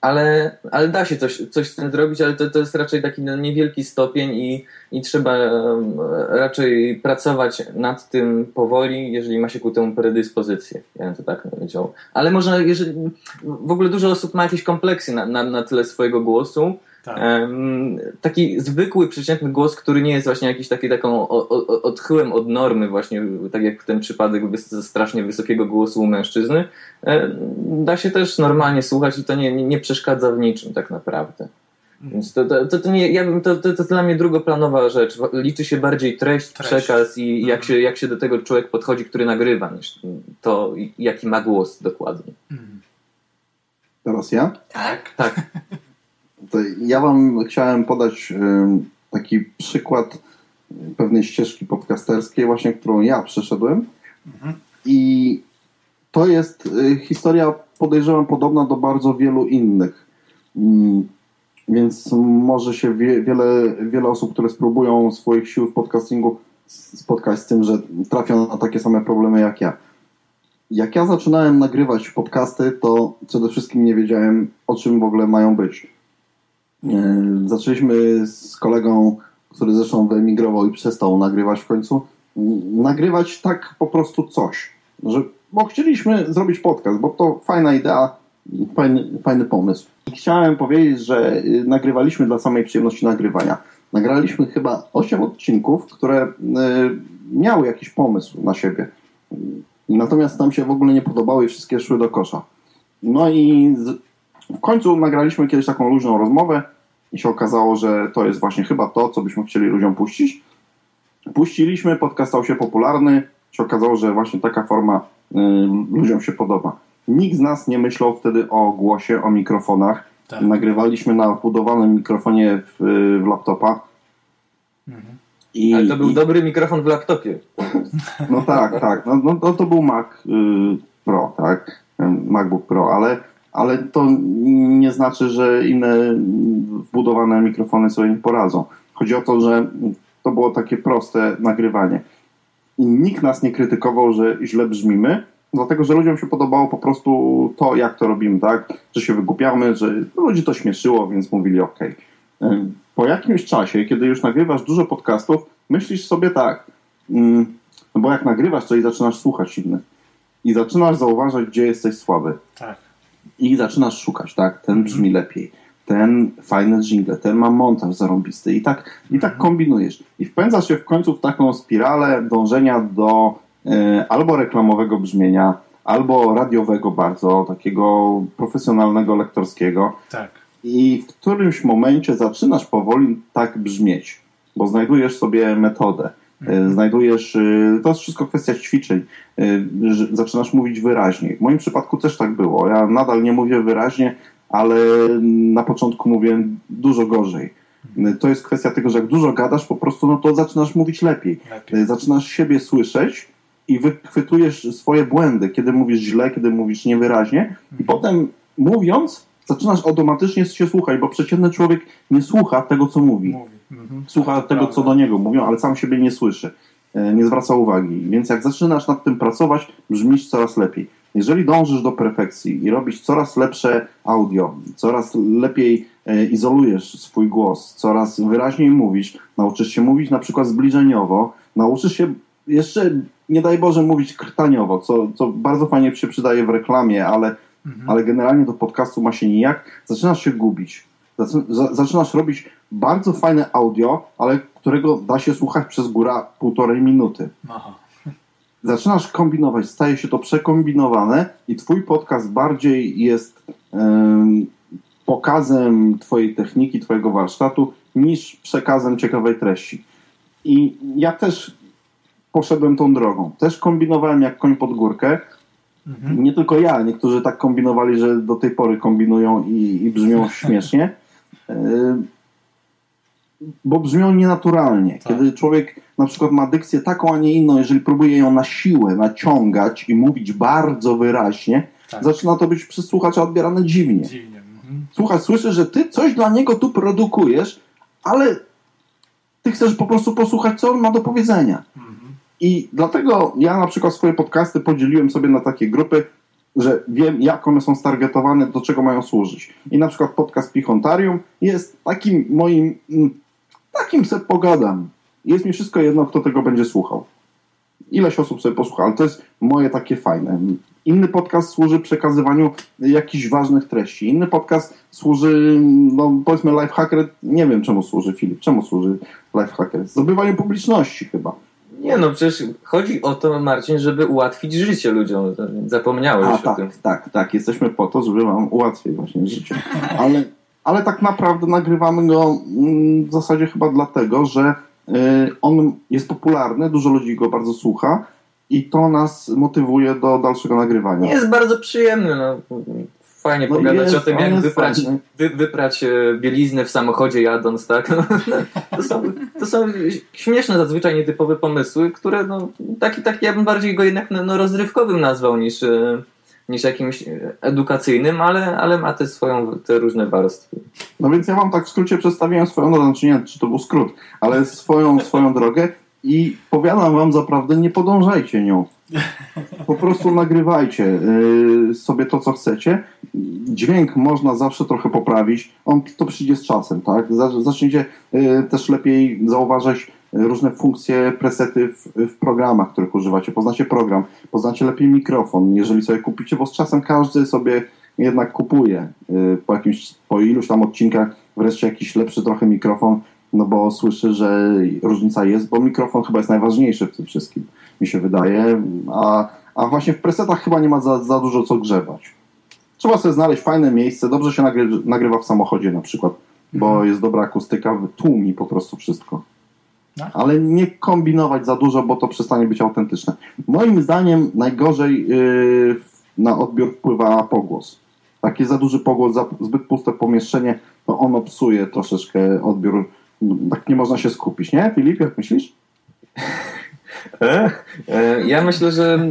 Ale, ale da się coś, coś z tym zrobić, ale to, to jest raczej taki no, niewielki stopień i, i trzeba em, raczej pracować nad tym powoli, jeżeli ma się ku temu predyspozycję. Ja bym to tak powiedział. Ale można, jeżeli, w ogóle dużo osób ma jakieś kompleksy na, na, na tyle swojego głosu. Tak. Taki zwykły, przeciętny głos, który nie jest właśnie jakiś taki taką odchyłem od normy, właśnie tak jak w ten przypadek strasznie wysokiego głosu u mężczyzny, da się też normalnie słuchać i to nie, nie, przeszkadza w niczym tak naprawdę. Więc to, to, to, to nie, ja bym, to, to, to dla mnie drugoplanowa rzecz. Liczy się bardziej treść, Treść. przekaz i jak, Mhm. się, jak się do tego człowiek podchodzi, który nagrywa, niż to jaki ma głos dokładnie. Mhm. Teraz ja? Tak. Tak, ja Wam chciałem podać taki przykład pewnej ścieżki podcasterskiej, właśnie którą ja przeszedłem. I to jest y, historia, podejrzewam, podobna do bardzo wielu innych. Mm, Więc może się wie, wiele, wiele osób, które spróbują swoich sił w podcastingu, spotkać z tym, że trafią na takie same problemy jak ja. Jak ja zaczynałem nagrywać podcasty, to przede wszystkim nie wiedziałem, o czym w ogóle mają być. E, Zaczęliśmy z kolegą, który zresztą wyemigrował i przestał nagrywać w końcu, nagrywać tak po prostu coś, że bo chcieliśmy zrobić podcast, bo to fajna idea, fajny, fajny pomysł. I chciałem powiedzieć, że y, nagrywaliśmy dla samej przyjemności nagrywania. Nagraliśmy chyba 8 odcinków, które y, miały jakiś pomysł na siebie. Natomiast nam się w ogóle nie podobały i wszystkie szły do kosza. No i w końcu nagraliśmy kiedyś taką luźną rozmowę i się okazało, że to jest właśnie chyba to, co byśmy chcieli ludziom puścić. Puściliśmy, podcast stał się popularny, się okazało, że właśnie taka forma y, ludziom się podoba. Nikt z nas nie myślał wtedy o głosie, o mikrofonach. Tak. Nagrywaliśmy na wbudowanym mikrofonie w, w laptopa. Mhm. I, ale to był i, dobry mikrofon w laptopie. No tak, tak. No, no, no to był Mac y, Pro, tak? MacBook Pro, ale, ale to nie znaczy, że inne wbudowane mikrofony sobie nie poradzą. Chodzi o to, że to było takie proste nagrywanie. I nikt nas nie krytykował, że źle brzmimy, dlatego że ludziom się podobało po prostu to, jak to robimy, tak? Że się wygłupiamy, że ludzi to śmieszyło, więc mówili ok. Po jakimś czasie, kiedy już nagrywasz dużo podcastów, myślisz sobie tak, mm, no bo jak nagrywasz, to i zaczynasz słuchać innych. I zaczynasz zauważać, gdzie jesteś słaby. Tak. I zaczynasz szukać, tak? Ten brzmi lepiej. Ten fajny jingle, ten ma montaż zarąbisty. I tak, i tak kombinujesz. I wpędzasz się w końcu w taką spiralę dążenia do e, albo reklamowego brzmienia, albo radiowego bardzo, takiego profesjonalnego, lektorskiego. Tak. I w którymś momencie zaczynasz powoli tak brzmieć, bo znajdujesz sobie metodę. E, Znajdujesz, e, to jest wszystko kwestia ćwiczeń. Że Zaczynasz mówić wyraźniej. W moim przypadku też tak było. Ja nadal nie mówię wyraźnie, ale na początku mówiłem dużo gorzej. E, To jest kwestia tego, że jak dużo gadasz, po prostu no to zaczynasz mówić lepiej. Lepiej. Zaczynasz siebie słyszeć i wychwytujesz swoje błędy, kiedy mówisz źle, kiedy mówisz niewyraźnie, i potem mówiąc, zaczynasz automatycznie się słuchać, bo przeciętny człowiek nie słucha tego, co mówi. Mówi. Mhm. Słucha To tego, co prawda. do niego mówią, ale sam siebie nie słyszy. E, Nie zwraca uwagi. Więc jak zaczynasz nad tym pracować, brzmisz coraz lepiej. Jeżeli dążysz do perfekcji i robisz coraz lepsze audio, coraz lepiej e, izolujesz swój głos, coraz wyraźniej mówisz, nauczysz się mówić na przykład zbliżeniowo, nauczysz się jeszcze, nie daj Boże, mówić krtaniowo, co, co bardzo fajnie się przydaje w reklamie, ale, Mhm. ale generalnie do podcastu ma się nijak, zaczynasz się gubić. Zaczy- za- Zaczynasz robić bardzo fajne audio, ale którego da się słuchać przez góra półtorej minuty. Aha. Zaczynasz kombinować, staje się to przekombinowane i twój podcast bardziej jest em, pokazem twojej techniki, twojego warsztatu, niż przekazem ciekawej treści. I ja też poszedłem tą drogą. Też kombinowałem jak koń pod górkę. Mhm. Nie tylko ja, niektórzy tak kombinowali, że do tej pory kombinują i, i brzmią śmiesznie. Yy, Bo brzmią nienaturalnie. Tak. Kiedy człowiek na przykład ma dykcję taką, a nie inną, jeżeli próbuje ją na siłę naciągać i mówić bardzo wyraźnie, Tak. zaczyna to być przez słuchacza odbierane dziwnie. Dziwnie. Mhm. Słuchacz słyszy, że ty coś dla niego tu produkujesz, ale ty chcesz po prostu posłuchać, co on ma do powiedzenia. I dlatego ja na przykład swoje podcasty podzieliłem sobie na takie grupy. że wiem, jak one są stargetowane, do czego mają służyć. I na przykład podcast Pichontarium jest takim moim, mm, takim se pogadam. Jest mi wszystko jedno, kto tego będzie słuchał. Ileś osób sobie posłucha, ale to jest moje takie fajne. Inny podcast służy przekazywaniu jakichś ważnych treści. Inny podcast służy, no powiedzmy, Lifehacker. Nie wiem, czemu służy Filip. Czemu służy Lifehacker? Zdobywaniu publiczności chyba. Nie no, przecież chodzi o to, Marcin, żeby ułatwić życie ludziom. Zapomniałeś A, o tak, tym. tak, tak. Jesteśmy po to, żeby wam ułatwić właśnie życie. Ale, ale tak naprawdę nagrywamy go mm, w zasadzie chyba dlatego, że y, on jest popularny, dużo ludzi go bardzo słucha i to nas motywuje do dalszego nagrywania. Jest bardzo przyjemny, no. Fajnie No pogadać jest, o tym, jak wyprać, wy, wyprać e, bieliznę w samochodzie jadąc, tak? To są, to są śmieszne, zazwyczaj nietypowe pomysły, które no, taki, taki ja bym bardziej go jednak no, no, rozrywkowym nazwał niż, e, niż jakimś edukacyjnym, ale, ale ma te swoją, te różne warstwy. No więc ja wam tak w skrócie przedstawiłem swoją drogę, znaczy nie wiem, czy to był skrót, ale swoją, swoją drogę i powiadam wam zaprawdę, nie podążajcie nią. Po prostu nagrywajcie y, sobie to, co chcecie. Dźwięk można zawsze trochę poprawić. On to przyjdzie z czasem, tak? Za- Zaczniecie y, też lepiej zauważać różne funkcje, presety w, w programach, których używacie. Poznacie program, poznacie lepiej mikrofon, jeżeli sobie kupicie, bo z czasem każdy sobie jednak kupuje y, po jakimś, po iluś tam odcinkach wreszcie jakiś lepszy trochę mikrofon, no bo słyszy, że różnica jest, bo mikrofon chyba jest najważniejszy w tym wszystkim, mi się wydaje, a, a właśnie w presetach chyba nie ma za, za dużo co grzebać. Trzeba sobie znaleźć fajne miejsce, dobrze się nagry, nagrywa w samochodzie na przykład, bo jest dobra akustyka, tłumi po prostu wszystko. No. Ale nie kombinować za dużo, bo to przestanie być autentyczne. Moim zdaniem najgorzej yy, na odbiór wpływa pogłos. Taki za duży pogłos, za zbyt puste pomieszczenie, to ono psuje troszeczkę odbiór. Tak nie można się skupić, nie? Filip, jak myślisz? E? E, Ja myślę, że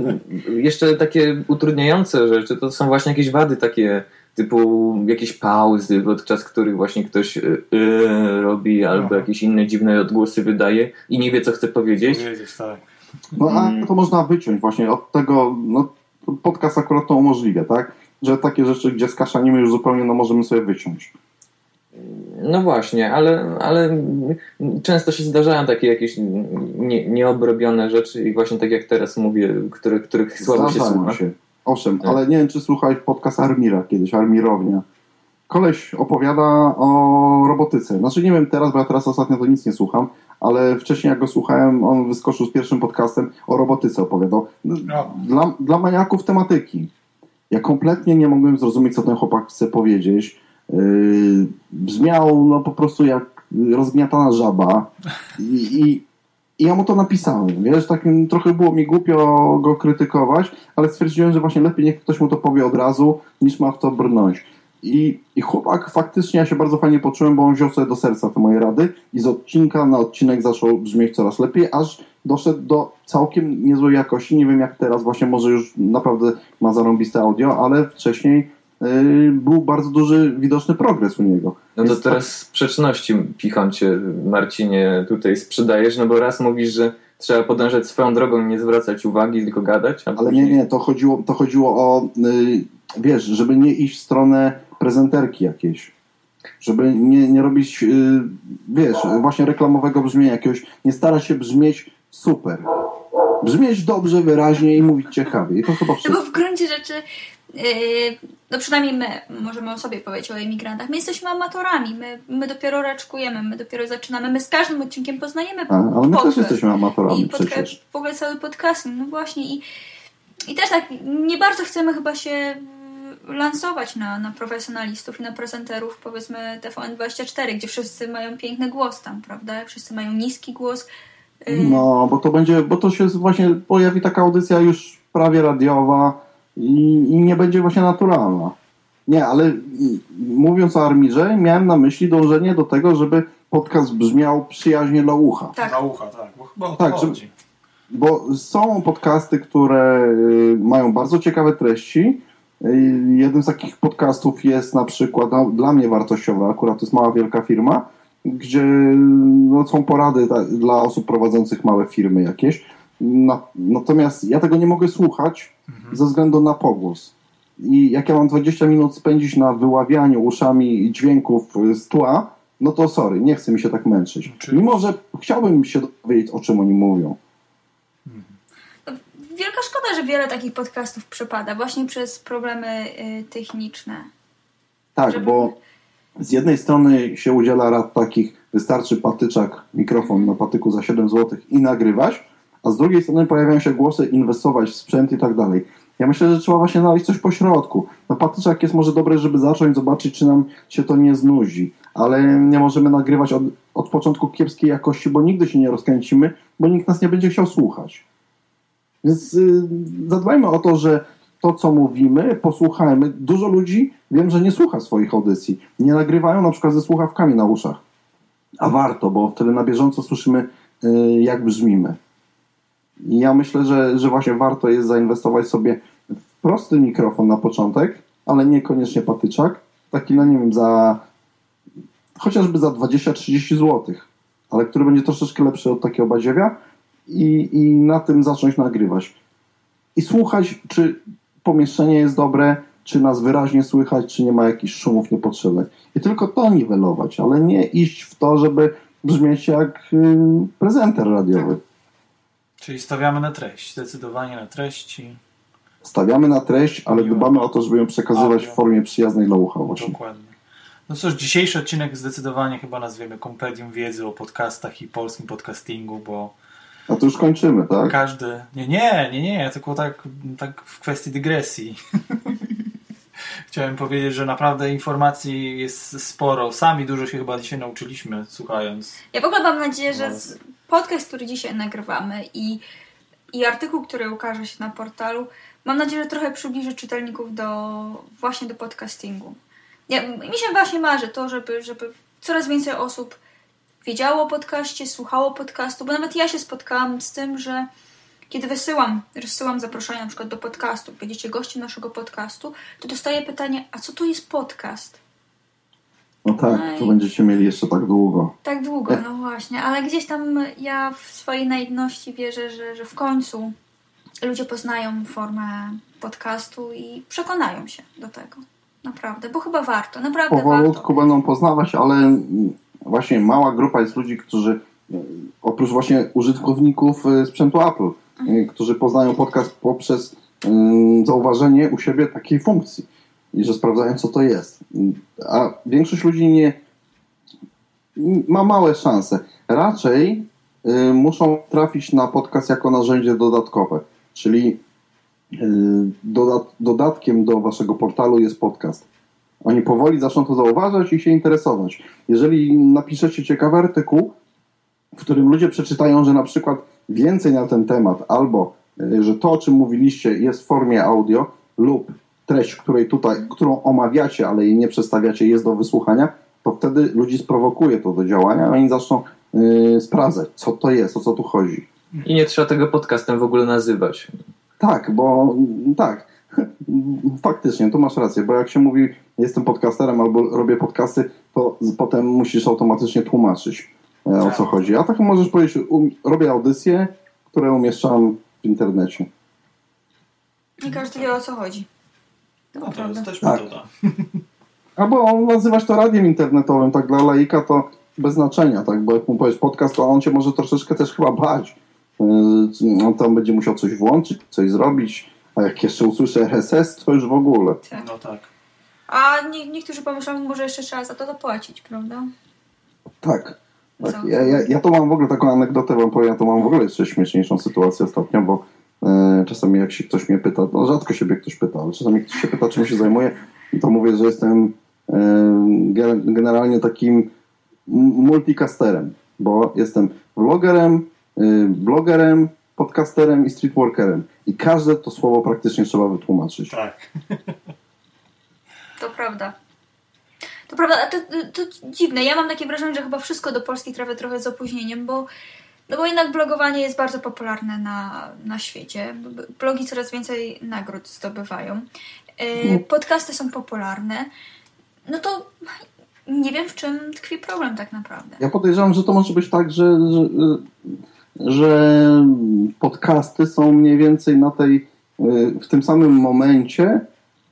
jeszcze takie utrudniające rzeczy to są właśnie jakieś wady takie typu jakieś pauzy, podczas których właśnie ktoś e, robi albo Aha. jakieś inne dziwne odgłosy wydaje i nie wie, co chce powiedzieć. Powiedzieć, tak. No a Mm. to można wyciąć właśnie od tego, no podcast akurat to umożliwia, tak? Że takie rzeczy, gdzie skaszanimy już zupełnie, no możemy sobie wyciąć. No właśnie, ale, ale często się zdarzają takie jakieś nie, nieobrobione rzeczy i właśnie tak jak teraz mówię, które, których słabo się słucha. się. Owszem, Tak. ale nie wiem, czy słuchałeś podcast Armira kiedyś, Armirownia. Koleś opowiada o robotyce. Znaczy nie wiem teraz, bo ja teraz ostatnio to nic nie słucham, ale wcześniej jak go słuchałem, on wyskoczył z pierwszym podcastem o robotyce opowiadał. No. Dla, dla maniaków tematyki. Ja kompletnie nie mogłem zrozumieć, co ten chłopak chce powiedzieć. Yy, brzmiał no po prostu jak rozgniatana żaba i, i, i ja mu to napisałem, wiesz, tak trochę było mi głupio go krytykować, ale stwierdziłem, że właśnie lepiej niech ktoś mu to powie od razu, niż ma w to brnąć. I, I chłopak faktycznie, ja się bardzo fajnie poczułem, bo on wziął sobie do serca te moje rady i z odcinka na odcinek zaczął brzmieć coraz lepiej, aż doszedł do całkiem niezłej jakości. Nie wiem jak teraz, właśnie może już naprawdę ma zarąbiste audio, ale wcześniej był bardzo duży, widoczny progres u niego. No to Więc teraz sprzeczności Pichoncie, Marcinie, tutaj sprzedajesz, no bo raz mówisz, że trzeba podążać swoją drogą, nie zwracać uwagi, tylko gadać, a Ale nie, później- nie, to chodziło, to chodziło o, y, wiesz, żeby nie iść w stronę prezenterki jakiejś. Żeby nie, nie robić, y, wiesz, właśnie reklamowego brzmienia jakiegoś, nie starać się brzmieć super. Brzmieć dobrze, wyraźnie i mówić ciekawie. I to chyba No bo wszystko. w gruncie rzeczy, no przynajmniej my, możemy o sobie powiedzieć o emigrantach, my jesteśmy amatorami, my, my dopiero raczkujemy, my dopiero zaczynamy, my z każdym odcinkiem poznajemy A, ale my też podcast. jesteśmy amatorami I przecież. w ogóle cały podcasting, no właśnie i, i też tak, nie bardzo chcemy chyba się lansować na, na profesjonalistów i na prezenterów powiedzmy TVN24, gdzie wszyscy mają piękny głos tam, prawda? Wszyscy mają niski głos. y, No, bo to będzie, bo to się właśnie pojawi taka audycja już prawie radiowa i, i nie będzie właśnie naturalna. Nie, ale mówiąc o Armirze, miałem na myśli dążenie do tego, żeby podcast brzmiał przyjaźnie dla ucha. Tak. Na ucha, tak. Bo chyba o to Tak, żeby-. Bo są podcasty, które y, mają bardzo ciekawe treści. Y, Jednym z takich podcastów jest na przykład, no, dla mnie wartościowy, akurat to jest mała, wielka firma, gdzie no, są porady ta, dla osób prowadzących małe firmy jakieś. Na, natomiast ja tego nie mogę słuchać ze względu na pogłos. i jak ja mam 20 minut spędzić na wyławianiu uszami dźwięków z tła, no to sorry, nie chce mi się tak męczyć. Czyli- Mimo, że chciałbym się dowiedzieć, o czym oni mówią. Wielka szkoda, że wiele takich podcastów przepada właśnie przez problemy y, techniczne. Tak, Żeby- bo z jednej strony się udziela rad takich, wystarczy patyczak, mikrofon na patyku za 7 zł i nagrywać, a z drugiej strony pojawiają się głosy inwestować w sprzęt i tak dalej. Ja myślę, że trzeba właśnie znaleźć coś po środku. No patyczak jest może dobry, żeby zacząć zobaczyć, czy nam się to nie znudzi, ale nie możemy nagrywać od, od początku kiepskiej jakości, bo nigdy się nie rozkręcimy, bo nikt nas nie będzie chciał słuchać. Więc y, zadbajmy o to, że to, co mówimy, posłuchajmy. Dużo ludzi wiem, że nie słucha swoich audycji. Nie nagrywają na przykład ze słuchawkami na uszach. A warto, bo wtedy na bieżąco słyszymy, y, jak brzmimy. Ja myślę, że, że właśnie warto jest zainwestować sobie w prosty mikrofon na początek, ale niekoniecznie patyczak. Taki, no nie wiem, za chociażby za 20-30 zł, ale który będzie troszeczkę lepszy od takiego badziewia i, i na tym zacząć nagrywać. I słuchać, czy pomieszczenie jest dobre, czy nas wyraźnie słychać, czy nie ma jakichś szumów niepotrzebnych. I tylko to niwelować, ale nie iść w to, żeby brzmieć jak y, prezenter radiowy. Czyli stawiamy na treść, zdecydowanie na treść i Stawiamy na treść, ale dbamy o to, żeby ją przekazywać w formie przyjaznej dla ucha właśnie. dokładnie. No cóż, dzisiejszy odcinek zdecydowanie chyba nazwiemy kompendium wiedzy o podcastach i polskim podcastingu, bo A to już kończymy, tak? każdy... Nie, nie, nie, nie, tylko tak, tak w kwestii dygresji. Chciałem powiedzieć, że naprawdę informacji jest sporo. Sami dużo się chyba dzisiaj nauczyliśmy, słuchając. Ja w ogóle mam nadzieję, że No. z- podcast, który dzisiaj nagrywamy i, i artykuł, który ukaże się na portalu, mam nadzieję, że trochę przybliży czytelników do właśnie do podcastingu. Ja, mi się właśnie marzy to, żeby, żeby coraz więcej osób wiedziało o podcaście, słuchało podcastu, bo nawet ja się spotkałam z tym, że kiedy wysyłam, rozsyłam zaproszenia na przykład do podcastu, będziecie gościem naszego podcastu, to dostaję pytanie, a co to jest podcast? No tak, to będziecie mieli jeszcze tak długo. Tak długo, no właśnie, ale gdzieś tam ja w swojej naiwności wierzę, że, że w końcu ludzie poznają formę podcastu i przekonają się do tego. Naprawdę, bo chyba warto, naprawdę warto. Powolutku będą poznawać, ale właśnie mała grupa jest ludzi, którzy y, oprócz właśnie użytkowników y, sprzętu Apple, y, którzy poznają podcast poprzez zauważenie u siebie takiej funkcji i że sprawdzają, co to jest. A większość ludzi nie ma małe szanse. Raczej y, muszą trafić na podcast jako narzędzie dodatkowe, czyli y, dodat, dodatkiem do waszego portalu jest podcast. Oni powoli zaczną to zauważać i się interesować. Jeżeli napiszecie ciekawy artykuł, w którym ludzie przeczytają, że na przykład więcej na ten temat, albo y, że to, o czym mówiliście, jest w formie audio, lub treść, której tutaj, którą omawiacie, ale jej nie przedstawiacie, jest do wysłuchania, to wtedy ludzi sprowokuje to do działania, a oni zaczną y, sprawdzać, co to jest, o co tu chodzi. I nie trzeba tego podcastem w ogóle nazywać. Tak, bo tak, faktycznie, tu masz rację, bo jak się mówi, jestem podcasterem albo robię podcasty, to potem musisz automatycznie tłumaczyć, e, o co chodzi. A tak możesz powiedzieć, um, robię audycje, które umieszczam w internecie. Nie każdy wie o co chodzi. No to jest też Tak. metoda. Albo nazywać to radiem internetowym, tak dla laika to bez znaczenia, tak, bo jak mu powiesz podcast, to on cię może troszeczkę też chyba bać. Yy, On tam będzie musiał coś włączyć, coś zrobić, a jak jeszcze usłyszy RSS, to już w ogóle. No tak. A nie, niektórzy pomyślą, może jeszcze trzeba za to zapłacić, prawda? Tak. tak. Ja, ja, ja to mam w ogóle taką anegdotę, wam powiem, ja to mam w ogóle jeszcze śmieszniejszą sytuację ostatnio, bo czasami jak się ktoś mnie pyta, no rzadko siebie ktoś pyta, ale czasami ktoś się pyta, czym się zajmuję, to mówię, że jestem e, ge- generalnie takim multicasterem, bo jestem vlogerem, y, blogerem, podcasterem i streetworkerem. I każde to słowo praktycznie trzeba wytłumaczyć. Tak. To prawda. To prawda, to, to dziwne. Ja mam takie wrażenie, że chyba wszystko do Polski trafia trochę z opóźnieniem, bo, no bo jednak blogowanie jest bardzo popularne na, na świecie. Blogi coraz więcej nagród zdobywają. E, Podcasty są popularne. No to nie wiem, w czym tkwi problem tak naprawdę. Ja podejrzewam, że to może być tak, że, że, że podcasty są mniej więcej na tej, w tym samym momencie,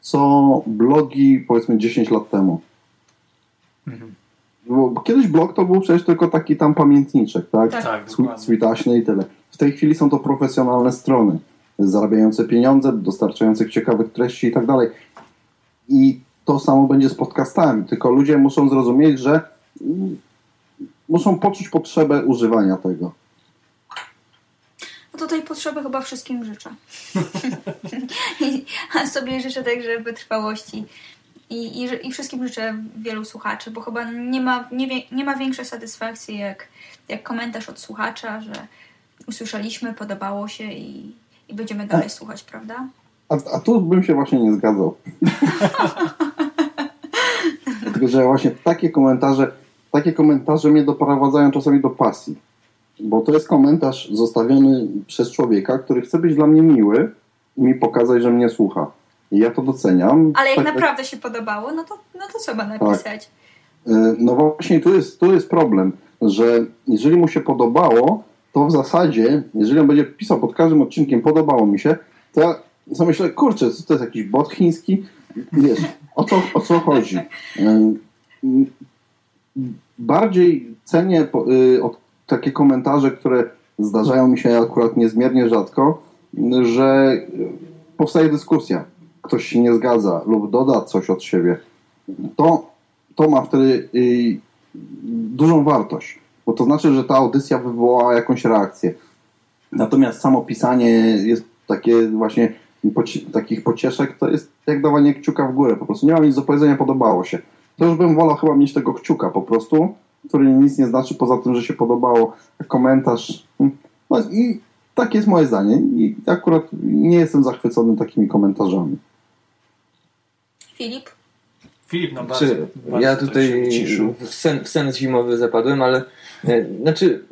co blogi powiedzmy 10 lat temu. Mhm. Bo kiedyś blog to był przecież tylko taki tam pamiętniczek, tak? Tak. Tak. Switaśny i tyle. W tej chwili są to profesjonalne strony, zarabiające pieniądze, dostarczające ciekawych treści i tak dalej. I to samo będzie z podcastami, tylko ludzie muszą zrozumieć, że muszą poczuć potrzebę używania tego. No to tej potrzeby chyba wszystkim życzę. A sobie życzę także wytrwałości. I, i, I wszystkim życzę wielu słuchaczy, bo chyba nie ma, nie, wie, nie ma większej satysfakcji jak, jak komentarz od słuchacza, że usłyszeliśmy, podobało się i, i będziemy dalej słuchać, prawda? A, a tu bym się właśnie nie zgadzał. Tylko, że właśnie takie komentarze, takie komentarze mnie doprowadzają czasami do pasji. Bo to jest komentarz zostawiony przez człowieka, który chce być dla mnie miły i mi pokazać, że mnie słucha. Ja to doceniam. Ale jak Tak- naprawdę się podobało, no to, no to trzeba napisać. E, No właśnie tu jest, tu jest problem, że jeżeli mu się podobało, to w zasadzie, jeżeli on będzie pisał pod każdym odcinkiem podobało mi się, to ja sobie myślę, kurczę, co to jest jakiś bot chiński? Wiesz, o co, o co chodzi? M, Bardziej cenię y, takie komentarze, które zdarzają mi się akurat niezmiernie rzadko, że powstaje dyskusja. Ktoś się nie zgadza lub doda coś od siebie. To to ma wtedy y, dużą wartość, bo to znaczy, że ta audycja wywołała jakąś reakcję. Natomiast samo pisanie jest takie właśnie poci- takich pocieszek, to jest jak dawanie kciuka w górę. Po prostu nie mam nic do powiedzenia, podobało się. To już bym wolał chyba mieć tego kciuka po prostu, który nic nie znaczy poza tym, że się podobało. Komentarz. No i takie jest moje zdanie. I akurat nie jestem zachwycony takimi komentarzami. Filip? Filip nam bardzo, Czy bardzo ja tutaj w sen, w sen zimowy zapadłem, ale e, znaczy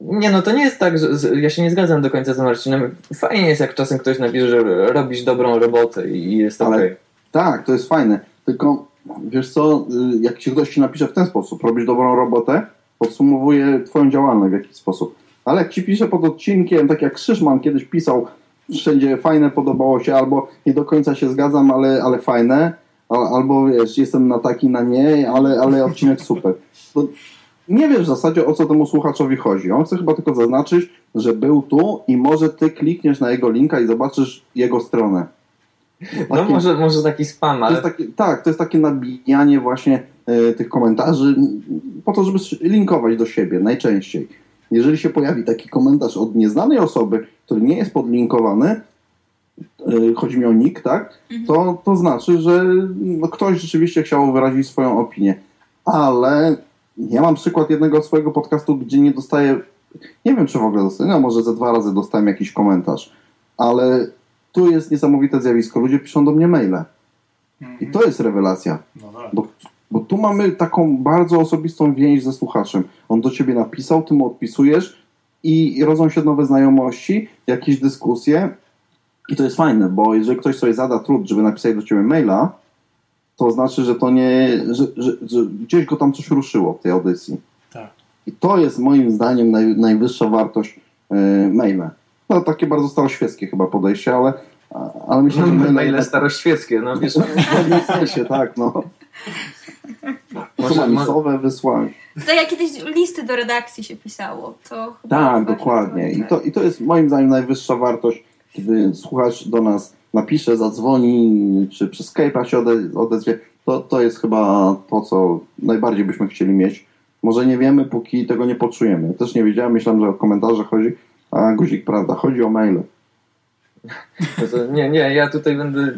nie no, to nie jest tak, że ja się nie zgadzam do końca z Marcinem. Fajnie jest, jak czasem ktoś napisze, że robisz dobrą robotę i jest okej. Tak, to jest fajne. Tylko wiesz co, y, jak ci ktoś ci napisze w ten sposób, robisz dobrą robotę, podsumowuje twoją działalność w jakiś sposób. Ale jak ci pisze pod odcinkiem, tak jak Krzyżman kiedyś pisał, wszędzie fajne podobało się, albo nie do końca się zgadzam, ale, ale fajne, al- albo wiesz, jestem na taki, na nie, ale, ale odcinek super. To nie wiesz w zasadzie o co temu słuchaczowi chodzi. On chce chyba tylko zaznaczyć, że był tu i może ty klikniesz na jego linka i zobaczysz jego stronę. No Takie- może, może taki spam, to ale jest takie, tak, to jest takie nabijanie właśnie e, tych komentarzy po to, żeby linkować do siebie najczęściej. Jeżeli się pojawi taki komentarz od nieznanej osoby, który nie jest podlinkowany, e, chodzi mi o nick, tak, to, to znaczy, że no, ktoś rzeczywiście chciał wyrazić swoją opinię. Ale ja mam przykład jednego swojego podcastu, gdzie nie dostaję, nie wiem czy w ogóle dostaję, no może ze dwa razy dostałem jakiś komentarz, ale tu jest niesamowite zjawisko. Ludzie piszą do mnie maile. I to jest rewelacja, No tak. bo, bo tu mamy taką bardzo osobistą więź ze słuchaczem. On do ciebie napisał, ty mu odpisujesz i, rodzą się nowe znajomości, jakieś dyskusje. I to jest fajne, bo jeżeli ktoś sobie zada trud, żeby napisać do ciebie maila, to znaczy, że to nie, że, że, że gdzieś go tam coś ruszyło w tej audycji. tak. I to jest moim zdaniem naj, najwyższa wartość e, maila. No takie bardzo staroświeckie chyba podejście, ale, ale myślę, że maile, maile staroświeckie, no wiesz. w pewnym sensie, tak, no. Sumamisowe wysłanie. Tak jak kiedyś listy do redakcji się pisało, to chyba Tak, dokładnie. I to, I to jest moim zdaniem najwyższa wartość, kiedy słuchacz do nas napisze, zadzwoni, czy przez Skype'a się ode, odezwie. To, to jest chyba to, co najbardziej byśmy chcieli mieć. Może nie wiemy, póki tego nie poczujemy. Ja też nie wiedziałem, myślałem, że o komentarze chodzi, a guzik, prawda, chodzi o maile. No Nie, nie, ja tutaj będę.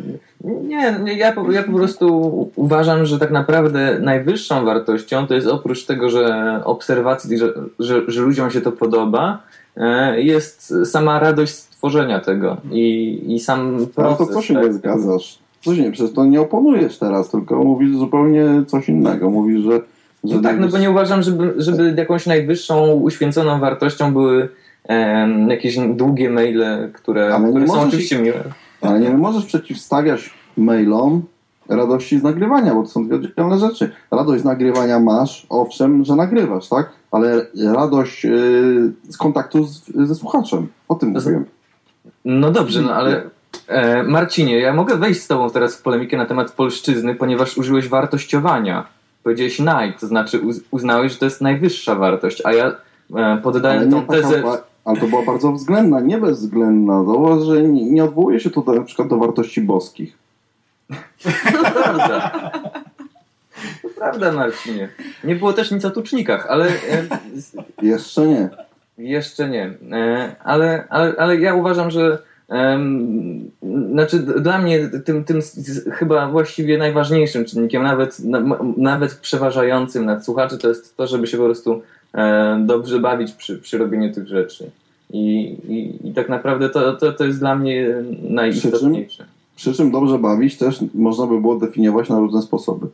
Nie, nie ja, po, ja po prostu uważam, że tak naprawdę najwyższą wartością to jest oprócz tego, że obserwacji, że, że, że ludziom się to podoba, e, jest sama radość stworzenia tego i, i sam No proces. to co się tak. nie zgadzasz? Co się nie, przecież to nie oponujesz teraz, tylko mówisz zupełnie coś innego. Mówisz, że... że No tak, no bo nie uważam, żeby, żeby jakąś najwyższą, uświęconą wartością były em, jakieś długie maile, które, Ale które są oczywiście miłe. Ale nie możesz przeciwstawiać mailom radości z nagrywania, bo to są dwie oddzielne rzeczy. Radość z nagrywania masz, owszem, że nagrywasz, tak? Ale radość yy, z kontaktu z, ze słuchaczem. O tym z- mówiłem. No dobrze, no ale E, Marcinie, ja mogę wejść z tobą teraz w polemikę na temat polszczyzny, ponieważ użyłeś wartościowania. Powiedziałeś naj, to znaczy uz- uznałeś, że to jest najwyższa wartość, a ja e, poddałem tą taka, tezę... ba- ale to była bardzo względna, nie bezwzględna. Zauważ, że nie, nie odwołuje się tutaj na przykład do wartości boskich. To prawda. To prawda, Marcinie. Nie było też nic o tucznikach, ale e, Jeszcze nie. jeszcze nie. E, ale, ale, ale ja uważam, że znaczy dla mnie tym, tym chyba właściwie najważniejszym czynnikiem, nawet, na, nawet przeważającym nad słuchaczy, to jest to, żeby się po prostu dobrze bawić przy, przy robieniu tych rzeczy. I, i, i tak naprawdę to, to, to jest dla mnie najistotniejsze. Przy czym dobrze bawić też można by było definiować na różne sposoby.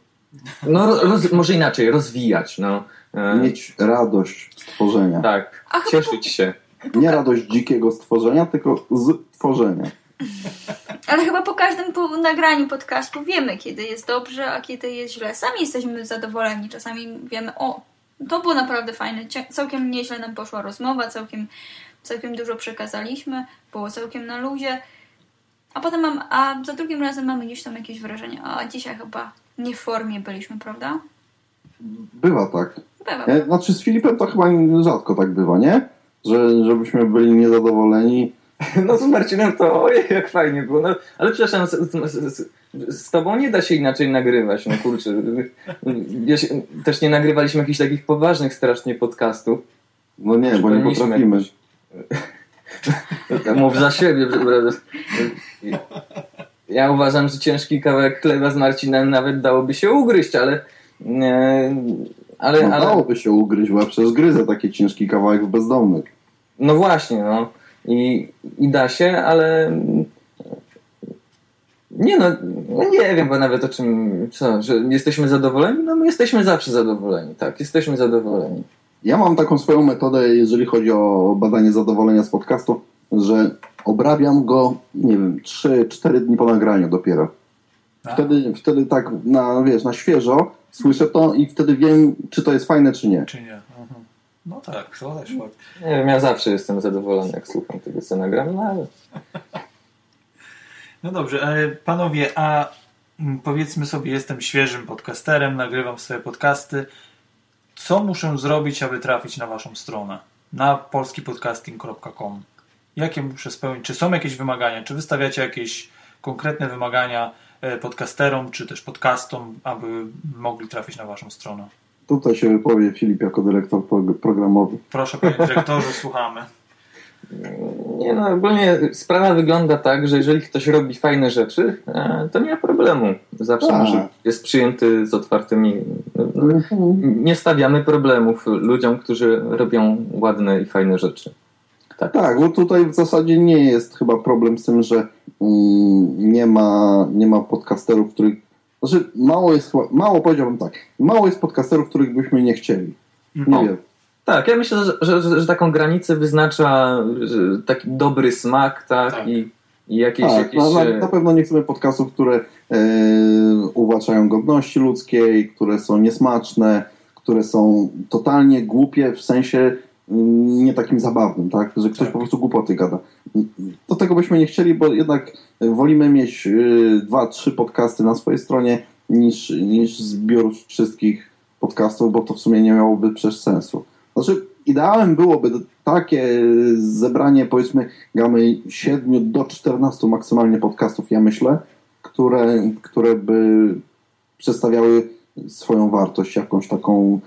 No, ro- roz, może inaczej, rozwijać. No. E, Mieć radość z tworzenia. tak, A chyba cieszyć się. Nie radość dzikiego stworzenia, tylko z tworzenia. Ale chyba po każdym po nagraniu podcastu wiemy, kiedy jest dobrze, a kiedy jest źle. Sami jesteśmy zadowoleni. Czasami wiemy, o, to było naprawdę fajne. Całkiem nieźle nam poszła rozmowa, całkiem, całkiem dużo przekazaliśmy, było całkiem na luzie. A potem mam, a za drugim razem mamy gdzieś tam jakieś wrażenie, a dzisiaj chyba nie w formie byliśmy, prawda? Bywa tak. Bywa. E, Znaczy z Filipem to chyba rzadko tak bywa, nie? Że, żebyśmy byli niezadowoleni. No z Marcinem to ojej, jak fajnie było. No, ale przepraszam, z, z, z, tobą nie da się inaczej nagrywać, no kurczę. Wiesz, też nie nagrywaliśmy jakichś takich poważnych strasznie podcastów. No nie, bo nie potrafimy. Mów za siebie, prawda? Ja uważam, że ciężki kawałek chleba z Marcinem nawet dałoby się ugryźć, ale... e, Ale, No, ale, dałoby się ugryźć, bo ja przecież gryzę taki ciężki kawałek w bezdomnych. No właśnie, no. I, i da się, ale. Nie no, no nie wiem bo nawet o czym, co, że jesteśmy zadowoleni? No my jesteśmy zawsze zadowoleni, tak, jesteśmy zadowoleni. Ja mam taką swoją metodę, jeżeli chodzi o badanie zadowolenia z podcastu, że obrabiam go, nie wiem, 3-4 dni po nagraniu dopiero. A. Wtedy, wtedy tak na, wiesz, na świeżo słyszę to i wtedy wiem, czy to jest fajne, czy nie. Czy nie? No tak, to też fakt. Nie wiem, ja zawsze jestem zadowolony, jak słucham tego, co nagram, no ale. No dobrze, e, panowie, a mm, powiedzmy sobie, jestem świeżym podcasterem, nagrywam swoje podcasty. Co muszę zrobić, aby trafić na waszą stronę? Na polskipodcasting.com. Jakie muszę spełnić? Czy są jakieś wymagania? Czy wystawiacie jakieś konkretne wymagania e, podcasterom, czy też podcastom, aby mogli trafić na waszą stronę? Tutaj się wypowie Filip jako dyrektor pro- programowy. Proszę, panie dyrektorze, słuchamy. Nie no, ogólnie sprawa wygląda tak, że jeżeli ktoś robi fajne rzeczy, e, to nie ma problemu. Zawsze Tak. może jest przyjęty z otwartymi. no, Nie stawiamy problemów ludziom, którzy robią ładne i fajne rzeczy. Tak. Tak, bo tutaj w zasadzie nie jest chyba problem z tym, że mm, nie, ma, nie ma podcasterów, których. Znaczy, mało jest, mało powiedziałbym tak, mało jest podcasterów, których byśmy nie chcieli. Nie O. wiem. Tak, ja myślę, że, że, że, że taką granicę wyznacza taki dobry smak, tak, Tak. I, i jakieś. Tak, jakieś na, e, na, na pewno nie chcemy podcastów, które e, uwłaczają godności ludzkiej, które są niesmaczne, które są totalnie głupie w sensie nie takim zabawnym, tak? Że ktoś Tak. po prostu głupoty gada. Do tego byśmy nie chcieli, bo jednak wolimy mieć y, dwa, trzy podcasty na swojej stronie niż, niż zbiór wszystkich podcastów, bo to w sumie nie miałoby przecież sensu. Znaczy, ideałem byłoby takie zebranie, powiedzmy, gamy 7 do 14 maksymalnie podcastów, ja myślę, które, które by przedstawiały swoją wartość, jakąś taką,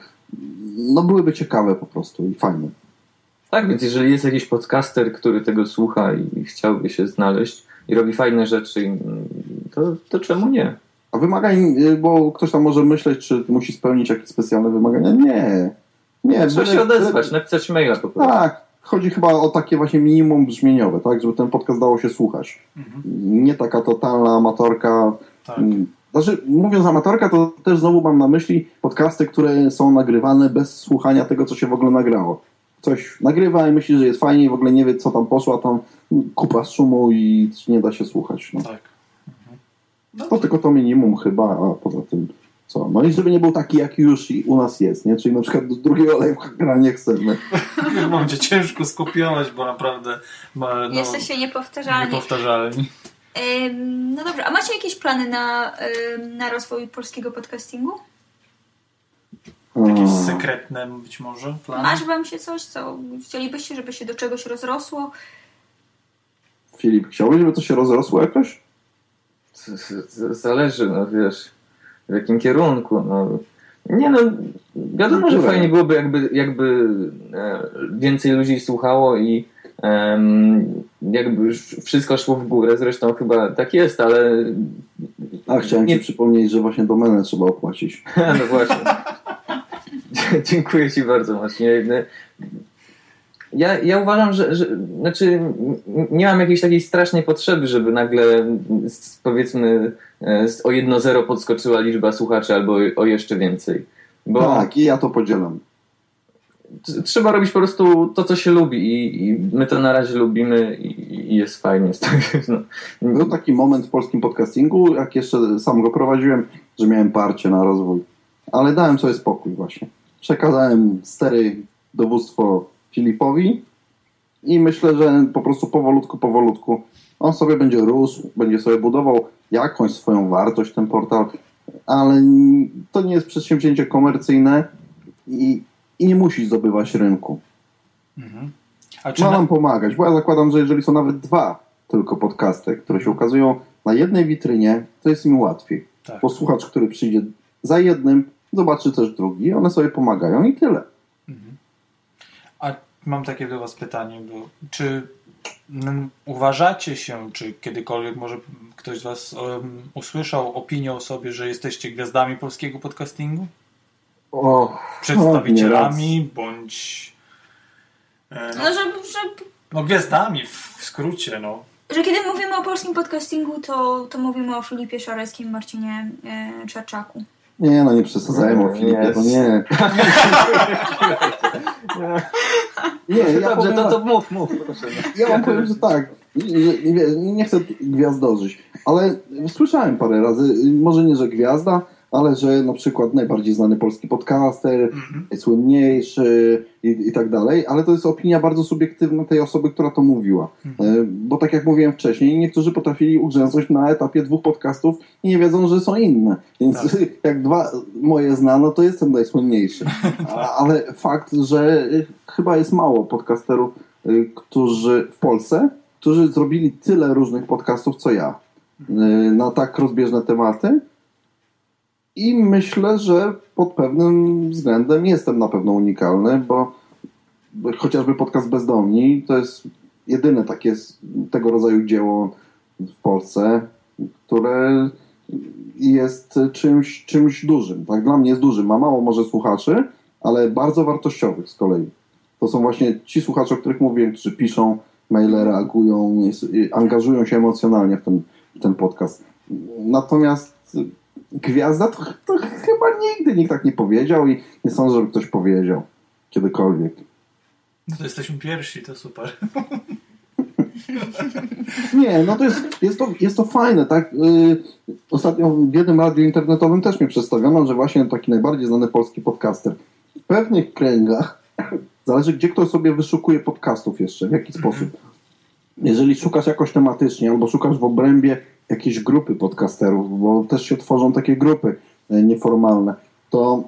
no byłyby ciekawe po prostu i fajne. Tak, więc jeżeli jest jakiś podcaster, który tego słucha i chciałby się znaleźć i robi fajne rzeczy, to, to czemu nie? A wymagań, y, bo ktoś tam może myśleć, czy musi spełnić jakieś specjalne wymagania. Nie. Nie, Trzeba byle- się odezwać, byle- napisać maila po prostu. Tak, chodzi chyba o takie właśnie minimum brzmieniowe, tak, żeby ten podcast dało się słuchać. Mhm. Nie taka totalna amatorka. Tak. Znaczy, mówiąc amatorka, to też znowu mam na myśli podcasty, które są nagrywane bez słuchania tego, co się w ogóle nagrało. Coś nagrywa i myśli, że jest fajnie i w ogóle nie wie, co tam poszło, a tam kupa szumu i nie da się słuchać. No. Tak. Mhm. No To tylko to minimum chyba, a poza tym co? No i żeby nie był taki, jaki już i u nas jest, nie? Czyli na przykład do drugiego live'a nie chcemy. Mam cię ciężko skopiować, bo naprawdę ma, no, Jesteście niepowtarzalni. niepowtarzalni. No dobrze, a macie jakieś plany na, na rozwój polskiego podcastingu? Jakieś Mm. sekretne być może plany? Masz wam się coś, co chcielibyście, żeby się do czegoś rozrosło? Filip, chciałbyś, żeby to się rozrosło jakoś? Z- z- z- Zależy, no wiesz, w jakim kierunku. No. Nie no, wiadomo, że fajnie byłoby, jakby, jakby e, więcej ludzi słuchało i jakby już wszystko szło w górę. Zresztą chyba tak jest, ale A chciałem Nie- ci przypomnieć, że właśnie domenę trzeba opłacić. no właśnie. Dziękuję Ci bardzo, Marcinie. Ja, ja uważam, że, że znaczy, nie mam jakiejś takiej strasznej potrzeby, żeby nagle powiedzmy e, o 1-0 podskoczyła liczba słuchaczy albo o jeszcze więcej. Bo Tak, i ja to podzielam. Trzeba robić po prostu to, co się lubi i, i my to na razie lubimy i, i jest fajnie. tego, No. Był taki moment w polskim podcastingu, jak jeszcze sam go prowadziłem, że miałem parcie na rozwój. Ale dałem sobie spokój właśnie. Przekazałem stery dowództwo Filipowi i myślę, że po prostu powolutku, powolutku on sobie będzie rósł, będzie sobie budował jakąś swoją wartość ten portal, ale to nie jest przedsięwzięcie komercyjne i, i nie musi zdobywać rynku. Mhm. Ma na... nam pomagać, bo ja zakładam, że jeżeli są nawet dwa tylko podcasty, które się ukazują na jednej witrynie, to jest im łatwiej. tak. Bo słuchacz, który przyjdzie za jednym, zobaczy też drugi, one sobie pomagają i tyle. Mhm. A mam takie do Was pytanie, bo czy uważacie się, czy kiedykolwiek może ktoś z Was em, usłyszał opinię o sobie, że jesteście gwiazdami polskiego podcastingu? O, Przedstawicielami bądź e, No, no, że, że, no gwiazdami w, w skrócie, no. że kiedy mówimy o polskim podcastingu, to, to mówimy o Filipie Szareckim, Marcinie e, Czarczaku. nie, no nie przesadzajmy o Filipie, to nie. Nie, ja Dobrze, powiem to, to mów, mów, proszę. Ja wam powiem, że tak. Nie, nie, nie chcę gwiazdorzyć, ale słyszałem parę razy, może nie, że gwiazda, ale że na przykład najbardziej znany polski podcaster, Mhm. najsłynniejszy i, i tak dalej, ale to jest opinia bardzo subiektywna tej osoby, która to mówiła. E, Bo tak jak mówiłem wcześniej, niektórzy potrafili ugrzęznąć na etapie dwóch podcastów i nie wiedzą, że są inne. Więc jak dwa moje znano, to jestem najsłynniejszy. A, ale fakt, że y, chyba jest mało podcasterów, y, którzy w Polsce, którzy zrobili tyle różnych podcastów, co ja. y, Na tak rozbieżne tematy. I myślę, że pod pewnym względem jestem na pewno unikalny, bo chociażby podcast Bezdomni to jest jedyne takie tego rodzaju dzieło w Polsce, które jest czymś, czymś dużym. Tak? Dla mnie jest dużym. Ma mało może słuchaczy, ale bardzo wartościowych z kolei. To są właśnie ci słuchacze, o których mówię, którzy piszą maile, reagują, jest- angażują się emocjonalnie w ten, w ten podcast. Natomiast gwiazda to, to chyba nigdy nikt tak nie powiedział i nie sądzę, żeby ktoś powiedział kiedykolwiek. No to jesteśmy pierwsi, to super. Nie, no to jest, jest, to, jest to fajne, tak? Yy, ostatnio w jednym radiu internetowym też mi przedstawiono, że właśnie taki najbardziej znany polski podcaster. W pewnych kręgach, zależy gdzie ktoś sobie wyszukuje podcastów jeszcze, w jaki sposób. Jeżeli szukasz jakoś tematycznie, albo szukasz w obrębie jakiejś grupy podcasterów, bo też się tworzą takie grupy e, nieformalne, to,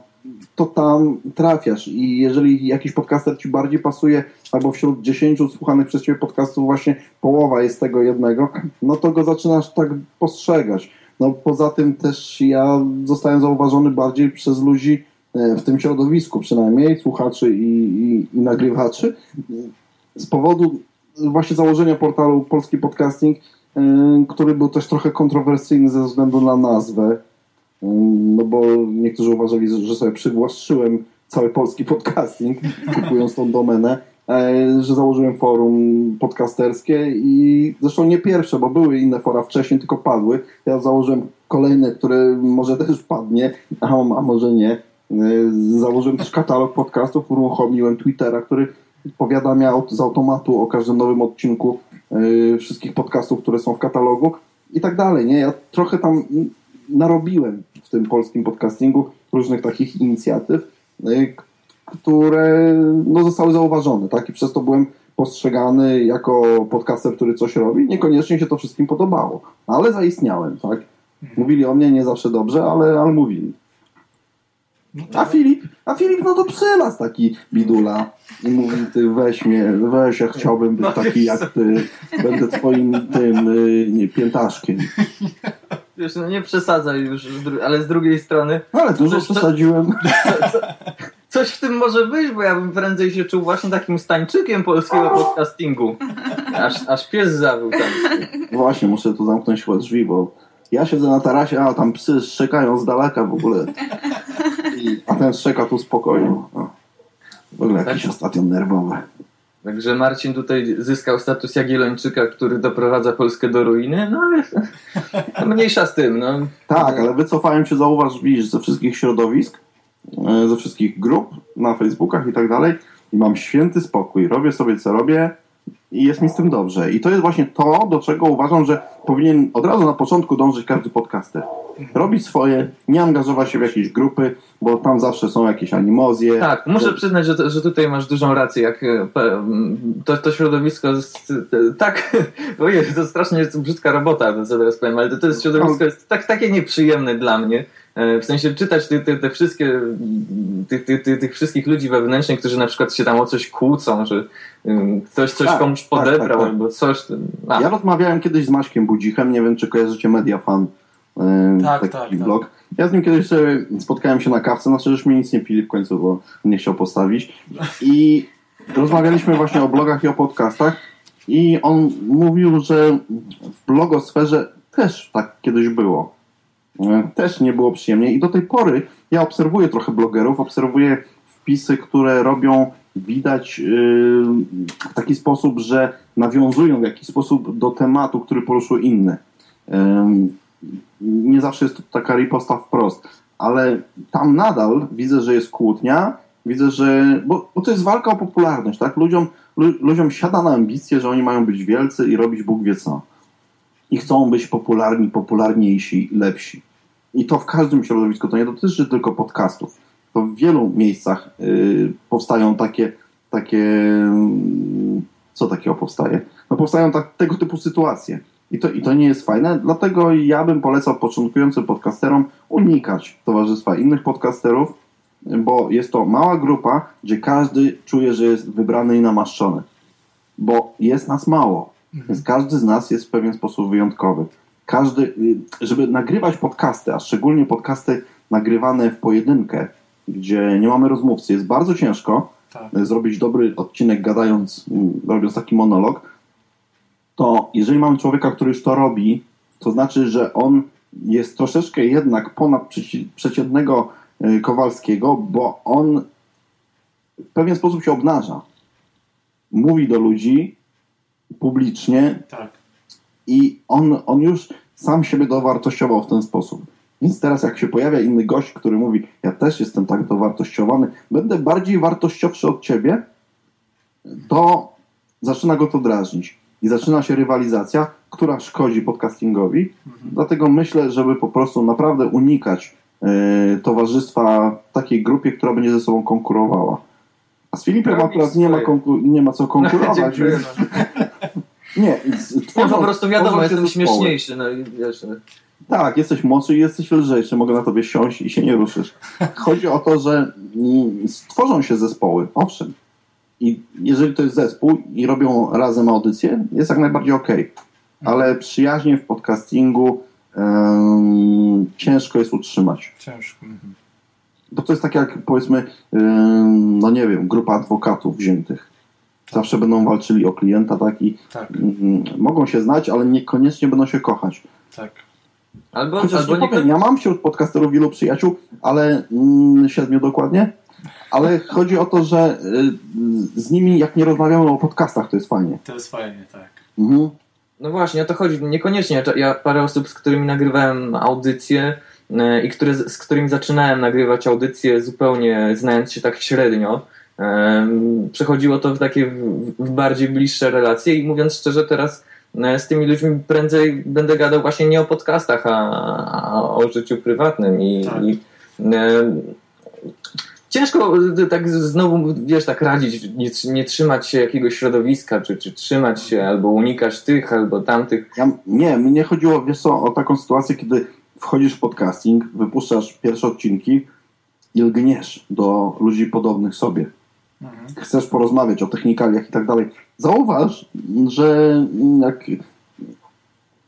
to tam trafiasz i jeżeli jakiś podcaster ci bardziej pasuje, albo wśród 10 słuchanych przez ciebie podcastów właśnie połowa jest tego jednego, no to go zaczynasz tak postrzegać. No poza tym też ja zostałem zauważony bardziej przez ludzi e, w tym środowisku przynajmniej, słuchaczy i, i, i nagrywaczy, z powodu właśnie założenia portalu Polski Podcasting, y, który był też trochę kontrowersyjny ze względu na nazwę, y, no bo niektórzy uważali, że sobie przywłaszczyłem cały polski podcasting, kupując tą domenę, e, że założyłem forum podcasterskie i zresztą nie pierwsze, bo były inne fora wcześniej, tylko padły. Ja założyłem kolejne, które może też padnie, a, a może nie. E, Założyłem też katalog podcastów, uruchomiłem Twittera, który powiadamia aut- z automatu o każdym nowym odcinku yy, wszystkich podcastów, które są w katalogu i tak dalej. Nie? Ja trochę tam narobiłem w tym polskim podcastingu różnych takich inicjatyw, yy, które no, zostały zauważone, tak? I przez to byłem postrzegany jako podcaster, który coś robi. Niekoniecznie się to wszystkim podobało, ale zaistniałem, tak? Mówili o mnie nie zawsze dobrze, ale, ale mówili. No A tak. Filip, a Filip no to przylas taki bidula i mówi ty weź mnie, weź ja chciałbym być No taki jak ty, będę twoim tym y, nie, piętaszkiem. Wiesz, no nie przesadzaj już, ale z drugiej strony No, Ale dużo Coś to- przesadziłem. coś w tym może być, bo ja bym prędzej się czuł właśnie takim stańczykiem polskiego podcastingu. Aż, aż pies zawył tam. Właśnie, muszę tu zamknąć chyba drzwi, bo ja siedzę na tarasie, a tam psy szczekają z daleka w ogóle. I, a ten szczeka tu spokojnie. O. W ogóle jakiś ostatnio nerwowy. Także Marcin tutaj zyskał status Jagiellończyka, który doprowadza Polskę do ruiny, no ale no, mniejsza z tym, no. Tak, ale wycofałem się, zauważ, widzisz, ze wszystkich środowisk, e, ze wszystkich grup na Facebookach i tak dalej i mam święty spokój. Robię sobie co robię i jest mi z tym dobrze. I to jest właśnie to, do czego uważam, że powinien od razu na początku dążyć każdy podcaster. Robić swoje, nie angażować się w jakieś grupy, bo tam zawsze są jakieś animozje. Tak, muszę To- przyznać, że, że tutaj masz dużą rację, jak e, to, to środowisko jest, tak, ojej, to strasznie jest brzydka robota, co teraz powiem, ale to, to jest środowisko jest tak, takie nieprzyjemne dla mnie, w sensie czytać te, te, te wszystkie, tych, tych, tych, tych wszystkich ludzi wewnętrznych, którzy na przykład się tam o coś kłócą, że ktoś coś Tak, komuś tak, podebrał tak, tak. albo coś. A, Ja rozmawiałem kiedyś z Maćkiem Budzichem, nie wiem czy kojarzycie Mediafan, e, Tak, taki tak, tak. blog. Ja z nim kiedyś sobie spotkałem się na kawce, znaczy żeśmy nic nie pili w końcu, bo nie chciał postawić. I rozmawialiśmy właśnie o blogach i o podcastach i on mówił, że w blogosferze też tak kiedyś było. E, Też nie było przyjemnie i do tej pory ja obserwuję trochę blogerów, obserwuję wpisy, które robią widać yy, w taki sposób, że nawiązują w jakiś sposób do tematu, który poruszył inny. Ym, Nie zawsze jest to taka riposta wprost, ale tam nadal widzę, że jest kłótnia, widzę, że. Bo, bo to jest walka o popularność, tak? Ludziom, lu, ludziom siada na ambicje, że oni mają być wielcy i robić Bóg wie co. I chcą być popularni, popularniejsi, lepsi. I to w każdym środowisku. To nie dotyczy tylko podcastów. To w wielu miejscach y, powstają takie, takie. mm, Co takiego powstaje? No powstają tak, tego typu sytuacje. I to, I to nie jest fajne, dlatego ja bym polecał początkującym podcasterom unikać towarzystwa innych podcasterów, bo jest to mała grupa, gdzie każdy czuje, że jest wybrany i namaszczony. Bo jest nas mało, więc każdy z nas jest w pewien sposób wyjątkowy. Każdy, y, żeby nagrywać podcasty, a szczególnie podcasty nagrywane w pojedynkę, gdzie nie mamy rozmówcy, jest bardzo ciężko Tak. y, zrobić dobry odcinek gadając, y, robiąc taki monolog, to jeżeli mamy człowieka, który już to robi, to znaczy, że on jest troszeczkę jednak ponad przeci- przeciętnego Kowalskiego, bo on w pewien sposób się obnaża. Mówi do ludzi publicznie Tak. i on, on już sam siebie dowartościował w ten sposób. Więc teraz jak się pojawia inny gość, który mówi, ja też jestem tak dowartościowany, będę bardziej wartościowszy od ciebie, to zaczyna go to drażnić. I zaczyna się rywalizacja, która szkodzi podcastingowi. Dlatego myślę, żeby po prostu naprawdę unikać e, towarzystwa w takiej grupie, która będzie ze sobą konkurowała. A z Filipem akurat nie ma, nie ma co konkurować. Więc... Nie, tworzą, po prostu wiadomo, jestem zespoły. śmieszniejszy, no i wiesz, no. Tak, jesteś młodszy i jesteś lżejszy, mogę na tobie siąść i się nie ruszysz. Chodzi o to, że stworzą się zespoły, owszem. I jeżeli to jest zespół i robią razem audycję, jest jak najbardziej okej. Ale przyjaźnie w podcastingu em, ciężko jest utrzymać. Ciężko. Mhm. Bo to jest tak jak powiedzmy, em, no nie wiem, grupa adwokatów wziętych. Zawsze będą walczyli o klienta, tak? I Tak, mm, mogą się znać, ale niekoniecznie będą się kochać. tak. Albo, Chociaż albo nie powiem, ja mam wśród podcasterów wielu przyjaciół, ale mm, siedmiu dokładnie. Ale chodzi o to, że y, z nimi jak nie rozmawiamy o podcastach, to jest fajnie. To jest fajnie, tak. Mhm. No właśnie, o to chodzi. Niekoniecznie. Ja parę osób, z którymi nagrywałem audycje e, i które, z którymi zaczynałem nagrywać audycje zupełnie znając się tak średnio, przechodziło to w takie w, bardziej bliższe relacje i mówiąc szczerze teraz e, z tymi ludźmi prędzej będę gadał właśnie nie o podcastach, a, a o życiu prywatnym i, Tak. i e, ciężko y, tak znowu, wiesz, tak radzić, nie, nie trzymać się jakiegoś środowiska, czy, czy trzymać się, albo unikać tych, albo tamtych. Ja, nie, mnie chodziło, wiesz co, o taką sytuację, kiedy wchodzisz w podcasting, wypuszczasz pierwsze odcinki i lgniesz do ludzi podobnych sobie. Chcesz porozmawiać o technikaliach i tak dalej. Zauważ, że jak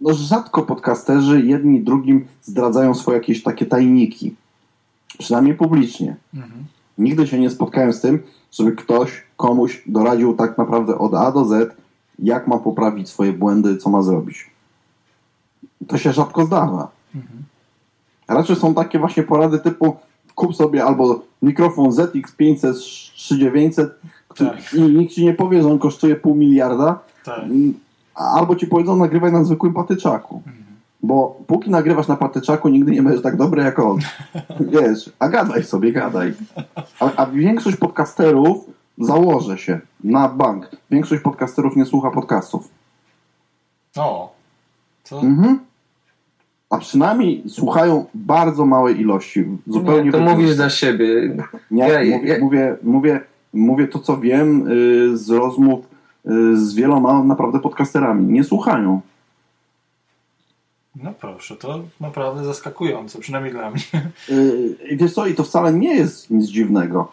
no rzadko podcasterzy jedni drugim zdradzają swoje jakieś takie tajniki. Przynajmniej publicznie. Nigdy się nie spotkałem z tym, żeby ktoś komuś doradził tak naprawdę od A do Z, jak ma poprawić swoje błędy, co ma zrobić. To się rzadko zdarza. Raczej są takie właśnie porady typu kup sobie albo mikrofon ZX500 3900 który- Tak. i nikt ci nie powie, że on kosztuje pół miliarda, Tak. albo ci powiedzą nagrywaj na zwykłym patyczaku. Bo póki nagrywasz na patyczaku, nigdy nie będziesz tak dobry jak on. Wiesz, a gadaj sobie, gadaj. A, a większość podcasterów, założę się, na bank, większość podcasterów nie słucha podcastów. O, co? Mhm. A przynajmniej słuchają bardzo małej ilości. Zupełnie Nie, to mówisz za siebie. Nie, Ja- mówię, ja- mówię, mówię, mówię to, co wiem y, z rozmów y, z wieloma naprawdę podcasterami. Nie słuchają. No proszę, to naprawdę zaskakujące, przynajmniej dla mnie. Y, wiesz co, i to wcale nie jest nic dziwnego.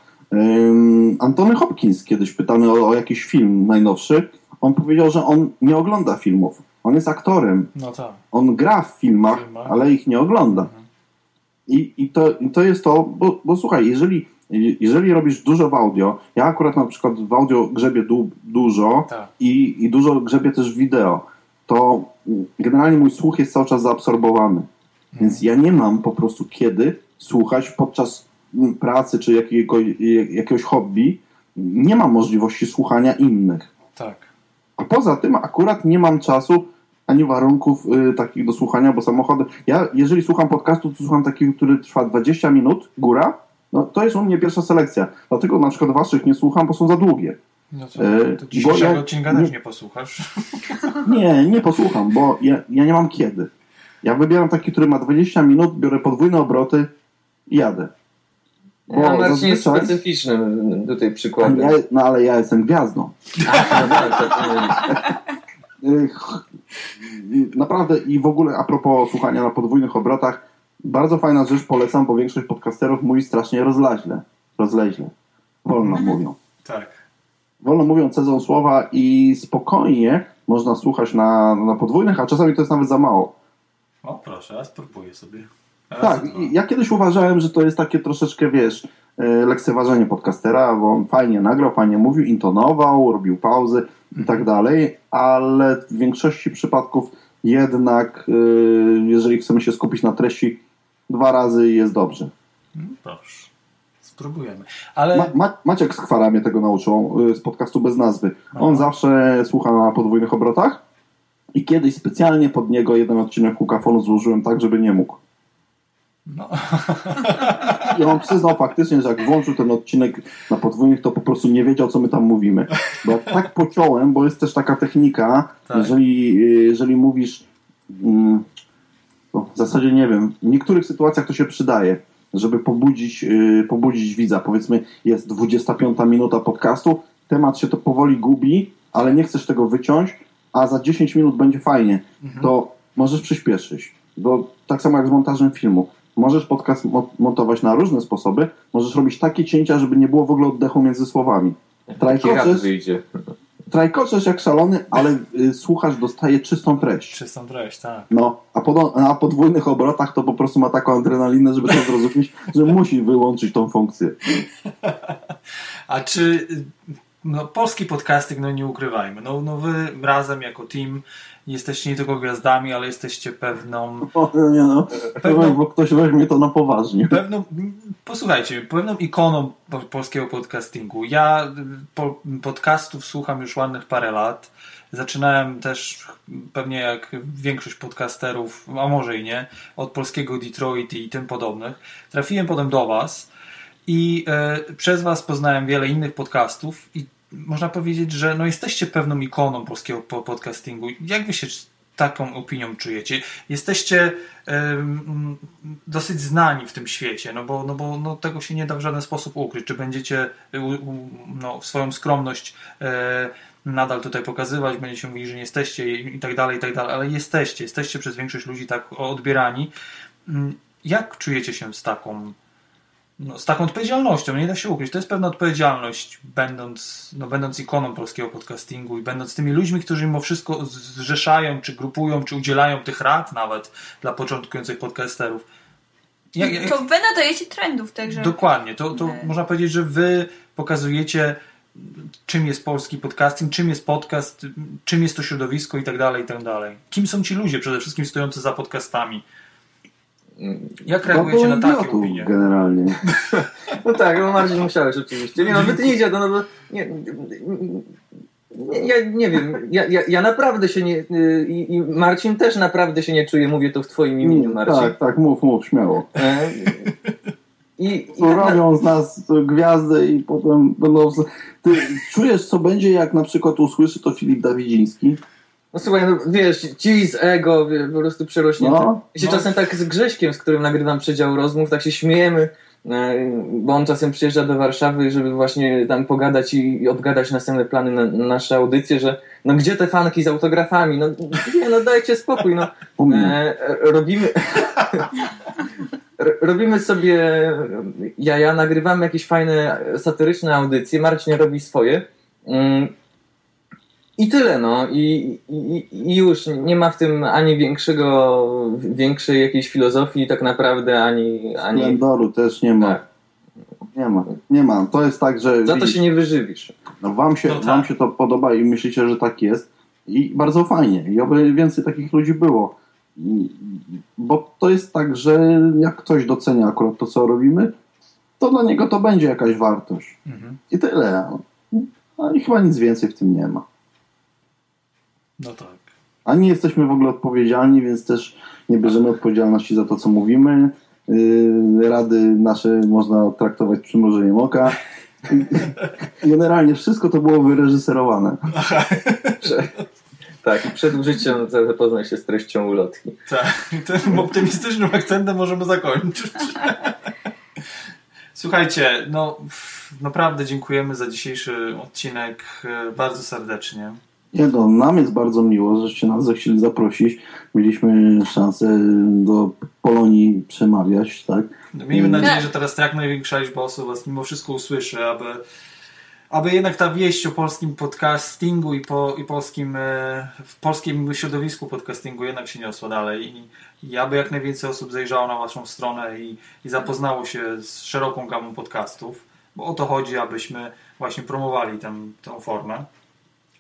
Antony Hopkins kiedyś pytany o, o jakiś film najnowszy, on powiedział, że on nie ogląda filmów. On jest aktorem. No tak. On gra w filmach, Filmach. ale ich nie ogląda. I, i, to, I to jest to, bo, bo słuchaj, jeżeli, jeżeli robisz dużo w audio, ja akurat na przykład w audio grzebię du, dużo Tak. i, i dużo grzebię też w wideo, to generalnie mój słuch jest cały czas zaabsorbowany. Więc ja nie mam po prostu kiedy słuchać podczas pracy czy jakiego, jakiegoś hobby. Nie mam możliwości słuchania innych. Tak. A poza tym akurat nie mam czasu ani warunków y, takich do słuchania, bo samochody. Ja, jeżeli słucham podcastu, to słucham takiego, który trwa 20 minut, góra. No to jest u mnie pierwsza selekcja. Dlatego na przykład waszych nie słucham, bo są za długie. No to, E, to dzisiejszego ja- odcinka nie- też nie posłuchasz. Nie, nie posłucham, bo ja, ja nie mam kiedy. Ja wybieram taki, który ma 20 minut, biorę podwójne obroty i jadę. Bo Ja Marcin jest zazwyczaj- specyficznym tutaj przykładem. ja, no ale ja jestem gwiazdą. No tak, Y, ch- y, Naprawdę i w ogóle a propos słuchania na podwójnych obrotach, bardzo fajna rzecz, polecam, bo większość podcasterów mówi strasznie rozlaźle. Rozleźle. Wolno mówią. Tak. Wolno mówią cezą słowa i spokojnie można słuchać na, na podwójnych, a czasami to jest nawet za mało. O proszę, ja spróbuję sobie. Raz, Tak, ja kiedyś uważałem, że to jest takie troszeczkę, wiesz, y, lekceważenie podcastera, bo on fajnie nagrał, fajnie mówił, intonował, robił pauzy i tak dalej, ale w większości przypadków jednak, y, jeżeli chcemy się skupić na treści, dwa razy jest dobrze. Mm, Proszę. Spróbujemy. Ale Ma, Ma, Maciek Skwara mnie tego nauczył y, z podcastu bez nazwy. On zawsze słucha na podwójnych obrotach i kiedyś specjalnie pod niego jeden odcinek Hukafonu złożyłem tak, żeby nie mógł. No, I on przyznał faktycznie, że jak włączył ten odcinek na podwójnych, to po prostu nie wiedział, co my tam mówimy. Bo jak tak pociąłem, bo jest też taka technika, Tak. jeżeli, jeżeli mówisz, no, w zasadzie nie wiem, w niektórych sytuacjach to się przydaje, żeby pobudzić, yy, pobudzić widza. Powiedzmy, jest 25 minuta podcastu, temat się to powoli gubi, ale nie chcesz tego wyciąć, a za 10 minut będzie fajnie, to możesz przyspieszyć. Bo tak samo jak z montażem filmu. Możesz podcast mo- montować na różne sposoby, możesz robić takie cięcia, żeby nie było w ogóle oddechu między słowami. Trajkoczesz, wyjdzie. trajkoczesz jak szalony, ale y, słuchacz dostaje czystą treść. czystą treść, tak. No, a po, na podwójnych obrotach to po prostu ma taką adrenalinę, żeby to zrozumieć, że musi wyłączyć tą funkcję. A czy no, polski podcasting, no nie ukrywajmy, no, no wy razem jako team jesteście nie tylko gwiazdami, ale jesteście pewną, O, nie no, Pewno- bo ktoś weźmie to na poważnie. pewną, posłuchajcie, pewną ikoną po, polskiego podcastingu. Ja po, podcastów słucham już ładnych parę lat. Zaczynałem też pewnie jak większość podcasterów, a może i nie, od polskiego Detroit i tym podobnych. Trafiłem potem do Was i e, przez Was poznałem wiele innych podcastów i można powiedzieć, że no jesteście pewną ikoną polskiego po- podcastingu. Jak Wy się taką opinią czujecie? Jesteście dosyć znani w tym świecie, no bo, no bo no tego się nie da w żaden sposób ukryć. Czy będziecie u, u, no, swoją skromność e, nadal tutaj pokazywać, będziecie mówili, że nie jesteście i, i tak dalej, i tak dalej, ale jesteście, jesteście przez większość ludzi tak odbierani. Mm, Jak czujecie się z taką no, z taką odpowiedzialnością, nie da się ukryć. To jest pewna odpowiedzialność, będąc, no, będąc ikoną polskiego podcastingu i będąc tymi ludźmi, którzy mimo wszystko zrzeszają, czy grupują, czy udzielają tych rad nawet dla początkujących podcasterów. Jak, jak, To wy nadajecie trendów, także... dokładnie, to, to można powiedzieć, że wy pokazujecie czym jest polski podcasting, czym jest podcast, czym jest to środowisko i tak dalej, i tak dalej. Kim są ci ludzie przede wszystkim stojący za podcastami? Jak reagujecie na takie opinie? generalnie. No tak, no Marcin musiałeś oczywiście. Nie no, wytnijcie to, no bo... Nie, nie, ja nie wiem, ja, ja, ja naprawdę się nie... y, I, I Marcin też naprawdę się nie czuje, mówię to w twoim imieniu, Marcin. Tak, tak, mów, mów, śmiało. E, I, i robią z nas gwiazdę i potem będą... Ty czujesz, co będzie, jak na przykład usłyszy to Filip Dawidziński? No słuchaj, no wiesz, ci z ego, wie, po prostu przerośnięte. No. Ja się No. czasem tak z Grześkiem, z którym nagrywam przedział rozmów, tak się śmiejemy, e, bo on czasem przyjeżdża do Warszawy, żeby właśnie tam pogadać i, i obgadać następne plany na, na nasze audycje, że no gdzie te fanki z autografami? No nie, no dajcie spokój, no. E, robimy... Robimy sobie jaja, nagrywamy jakieś fajne satyryczne audycje, Marcin robi swoje. I tyle, no. I, i, I już nie ma w tym ani większego, większej jakiejś filozofii tak naprawdę, ani. ani... Splendoru też nie ma. Tak. Nie ma, nie ma. To jest tak, że Za to się nie wyżywisz. no, wam, się, No tak. wam się to podoba i myślicie, że tak jest. I bardzo fajnie. I oby więcej takich ludzi było. I- Bo to jest tak, że jak ktoś docenia akurat to, co robimy, to dla niego to będzie jakaś wartość. Mhm. I tyle. No i chyba nic więcej w tym nie ma. No tak. A nie jesteśmy w ogóle odpowiedzialni, więc też nie bierzemy odpowiedzialności za to, co mówimy. Yy, Rady nasze można traktować przymrużeniem oka. Generalnie wszystko to było wyreżyserowane. Tak, i przed użyciem zapoznaj się z treścią ulotki. Tak, tym optymistycznym akcentem możemy zakończyć. Słuchajcie, no naprawdę dziękujemy za dzisiejszy odcinek e, bardzo serdecznie. Nie no, nam jest bardzo miło, żeście nas zechcieli zaprosić. Mieliśmy szansę do Polonii przemawiać, tak? No, Miejmy Mm. nadzieję, że teraz jak największa liczba osób was mimo wszystko usłyszy, aby, aby jednak ta wieść o polskim podcastingu i, po, i polskim, e, w polskim środowisku podcastingu jednak się niosła dalej i, i aby jak najwięcej osób zajrzało na waszą stronę i, i zapoznało się z szeroką gamą podcastów, bo o to chodzi, abyśmy właśnie promowali tę, tę formę.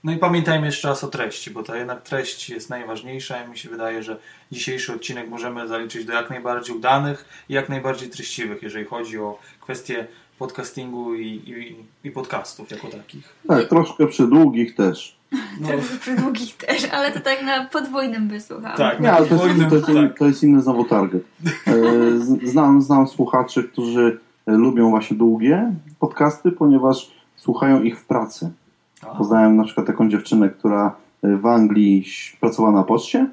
No i pamiętajmy jeszcze raz o treści, bo ta jednak treść jest najważniejsza i mi się wydaje, że dzisiejszy odcinek możemy zaliczyć do jak najbardziej udanych i jak najbardziej treściwych, jeżeli chodzi o kwestie podcastingu i, i, i podcastów jako takich. Tak, troszkę przydługich też. No, Trochę przydługich też, ale to tak na podwójnym wysłuchałam. tak, Nie, ale to jest, to, jest, tak. to jest inny znowu target. E, Znam, znam słuchaczy, którzy lubią właśnie długie podcasty, ponieważ słuchają ich w pracy. Poznałem na przykład taką dziewczynę, która e, w Anglii pracowała na poczcie.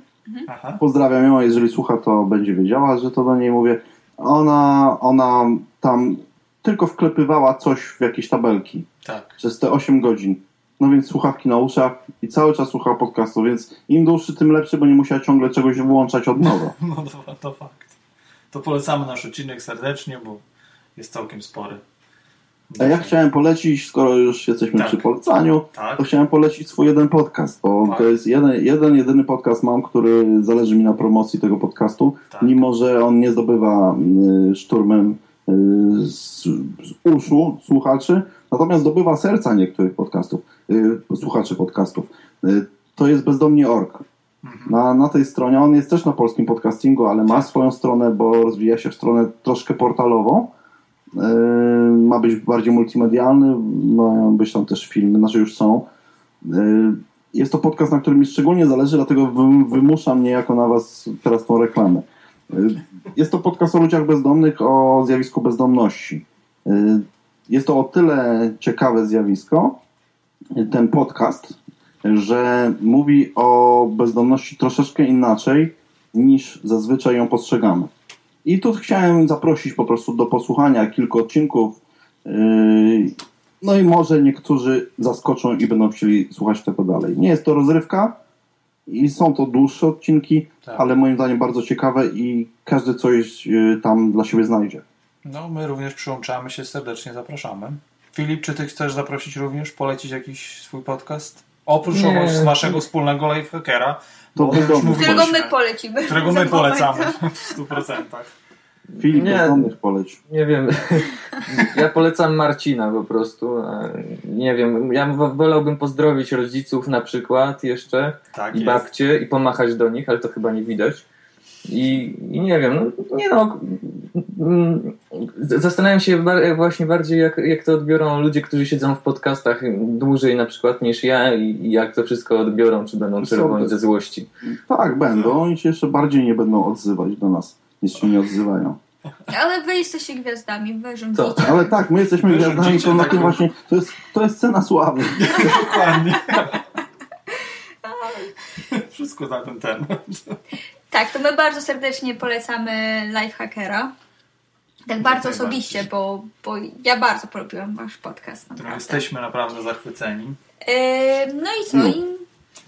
Aha. Pozdrawiam ją, a jeżeli słucha, to będzie wiedziała, że to do niej mówię. Ona, ona tam tylko wklepywała coś w jakieś tabelki Tak. przez te 8 godzin. No więc słuchawki na uszach i cały czas słuchała podcastu, więc im dłuższy, tym lepszy, bo nie musiała ciągle czegoś włączać od nowa. No to, to fakt. To polecamy nasz odcinek serdecznie, bo jest całkiem spory. A ja chciałem polecić, skoro już jesteśmy Tak. przy polecaniu, Tak. to chciałem polecić swój jeden podcast, bo Tak. to jest jeden, jeden, jedyny podcast mam, który zależy mi na promocji tego podcastu, Tak. mimo że on nie zdobywa y, szturmem y, z, z uszu słuchaczy, natomiast zdobywa serca niektórych podcastów, y, słuchaczy podcastów. Y, to jest bezdomnie.org. Mhm. Na, na tej stronie, on jest też na polskim podcastingu, ale ma Tak. swoją stronę, bo rozwija się w stronę troszkę portalową. Yy, ma być bardziej multimedialny, mają być tam też filmy, znaczy już są. Yy, jest to podcast, na którym mi szczególnie zależy, dlatego wy, wymusza mnie jako na was teraz tą reklamę. Yy, jest to podcast o ludziach bezdomnych, o zjawisku bezdomności. Jest to o tyle ciekawe zjawisko, ten podcast, że mówi o bezdomności troszeczkę inaczej niż zazwyczaj ją postrzegamy. I tu chciałem zaprosić po prostu do posłuchania kilku odcinków. Yy, No i może niektórzy zaskoczą i będą chcieli słuchać tego dalej. Nie jest to rozrywka i są to dłuższe odcinki, Tak. ale moim zdaniem bardzo ciekawe i każdy coś yy, tam dla siebie znajdzie. No, my również przyłączamy się, serdecznie zapraszamy. Filip, czy ty chcesz zaprosić również, polecić jakiś swój podcast? Oprócz Nie. z waszego wspólnego lifehackera, To bo Którego my polecimy. którego my polecamy w 100%. Filip Nie. Poleć. Nie wiem. Ja polecam Marcina po prostu. Nie wiem, ja wolałbym pozdrowić rodziców na przykład jeszcze Tak i jest. babcie i pomachać do nich, ale to chyba nie widać. I, i nie wiem, no, nie no. Zastanawiam się bar- właśnie bardziej, jak, jak to odbiorą ludzie, którzy siedzą w podcastach dłużej na przykład niż ja i, i jak to wszystko odbiorą, czy będą czerwoni ze złości. Tak, będą. Oni się jeszcze bardziej nie będą odzywać do nas, niż się nie odzywają. Ale wy jesteście gwiazdami, wy rządzicie. Ale tak, my jesteśmy gwiazdami, to na tak tym właśnie, to jest, to jest cena sławy. Dokładnie. Wszystko na ten temat. Tak, to my bardzo serdecznie polecamy Lifehackera. Tak bardzo osobiście, bo, bo ja bardzo polubiłam wasz podcast. Którym Naprawdę. jesteśmy naprawdę zachwyceni. Yy, no i co? No. I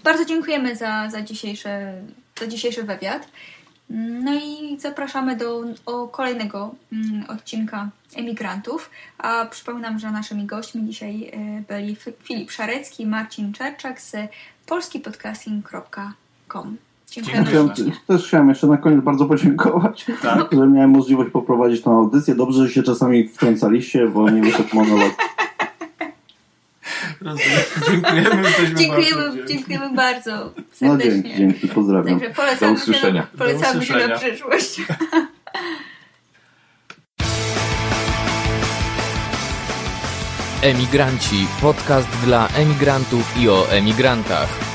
bardzo dziękujemy za, za, dzisiejszy, za dzisiejszy wywiad. No i zapraszamy do o kolejnego mm, odcinka Emigrantów. A przypominam, że naszymi gośćmi dzisiaj yy, byli Filip Szarecki i Marcin Czerczak z polskipodcasting.com. Dziękuję. Chciałem, też chciałem jeszcze na koniec bardzo podziękować, Tak. że miałem możliwość poprowadzić tę audycję. Dobrze, że się czasami wtrącaliście, bo nie wyszedł monolog. Rozumiem. Dziękujemy, Dziękujemy, dziękujemy bardzo No serdecznie. dzięki, dzięki, pozdrawiam. Także Do usłyszenia. Się polecamy Do się na przyszłość. Emigranci. Podcast dla emigrantów i o emigrantach.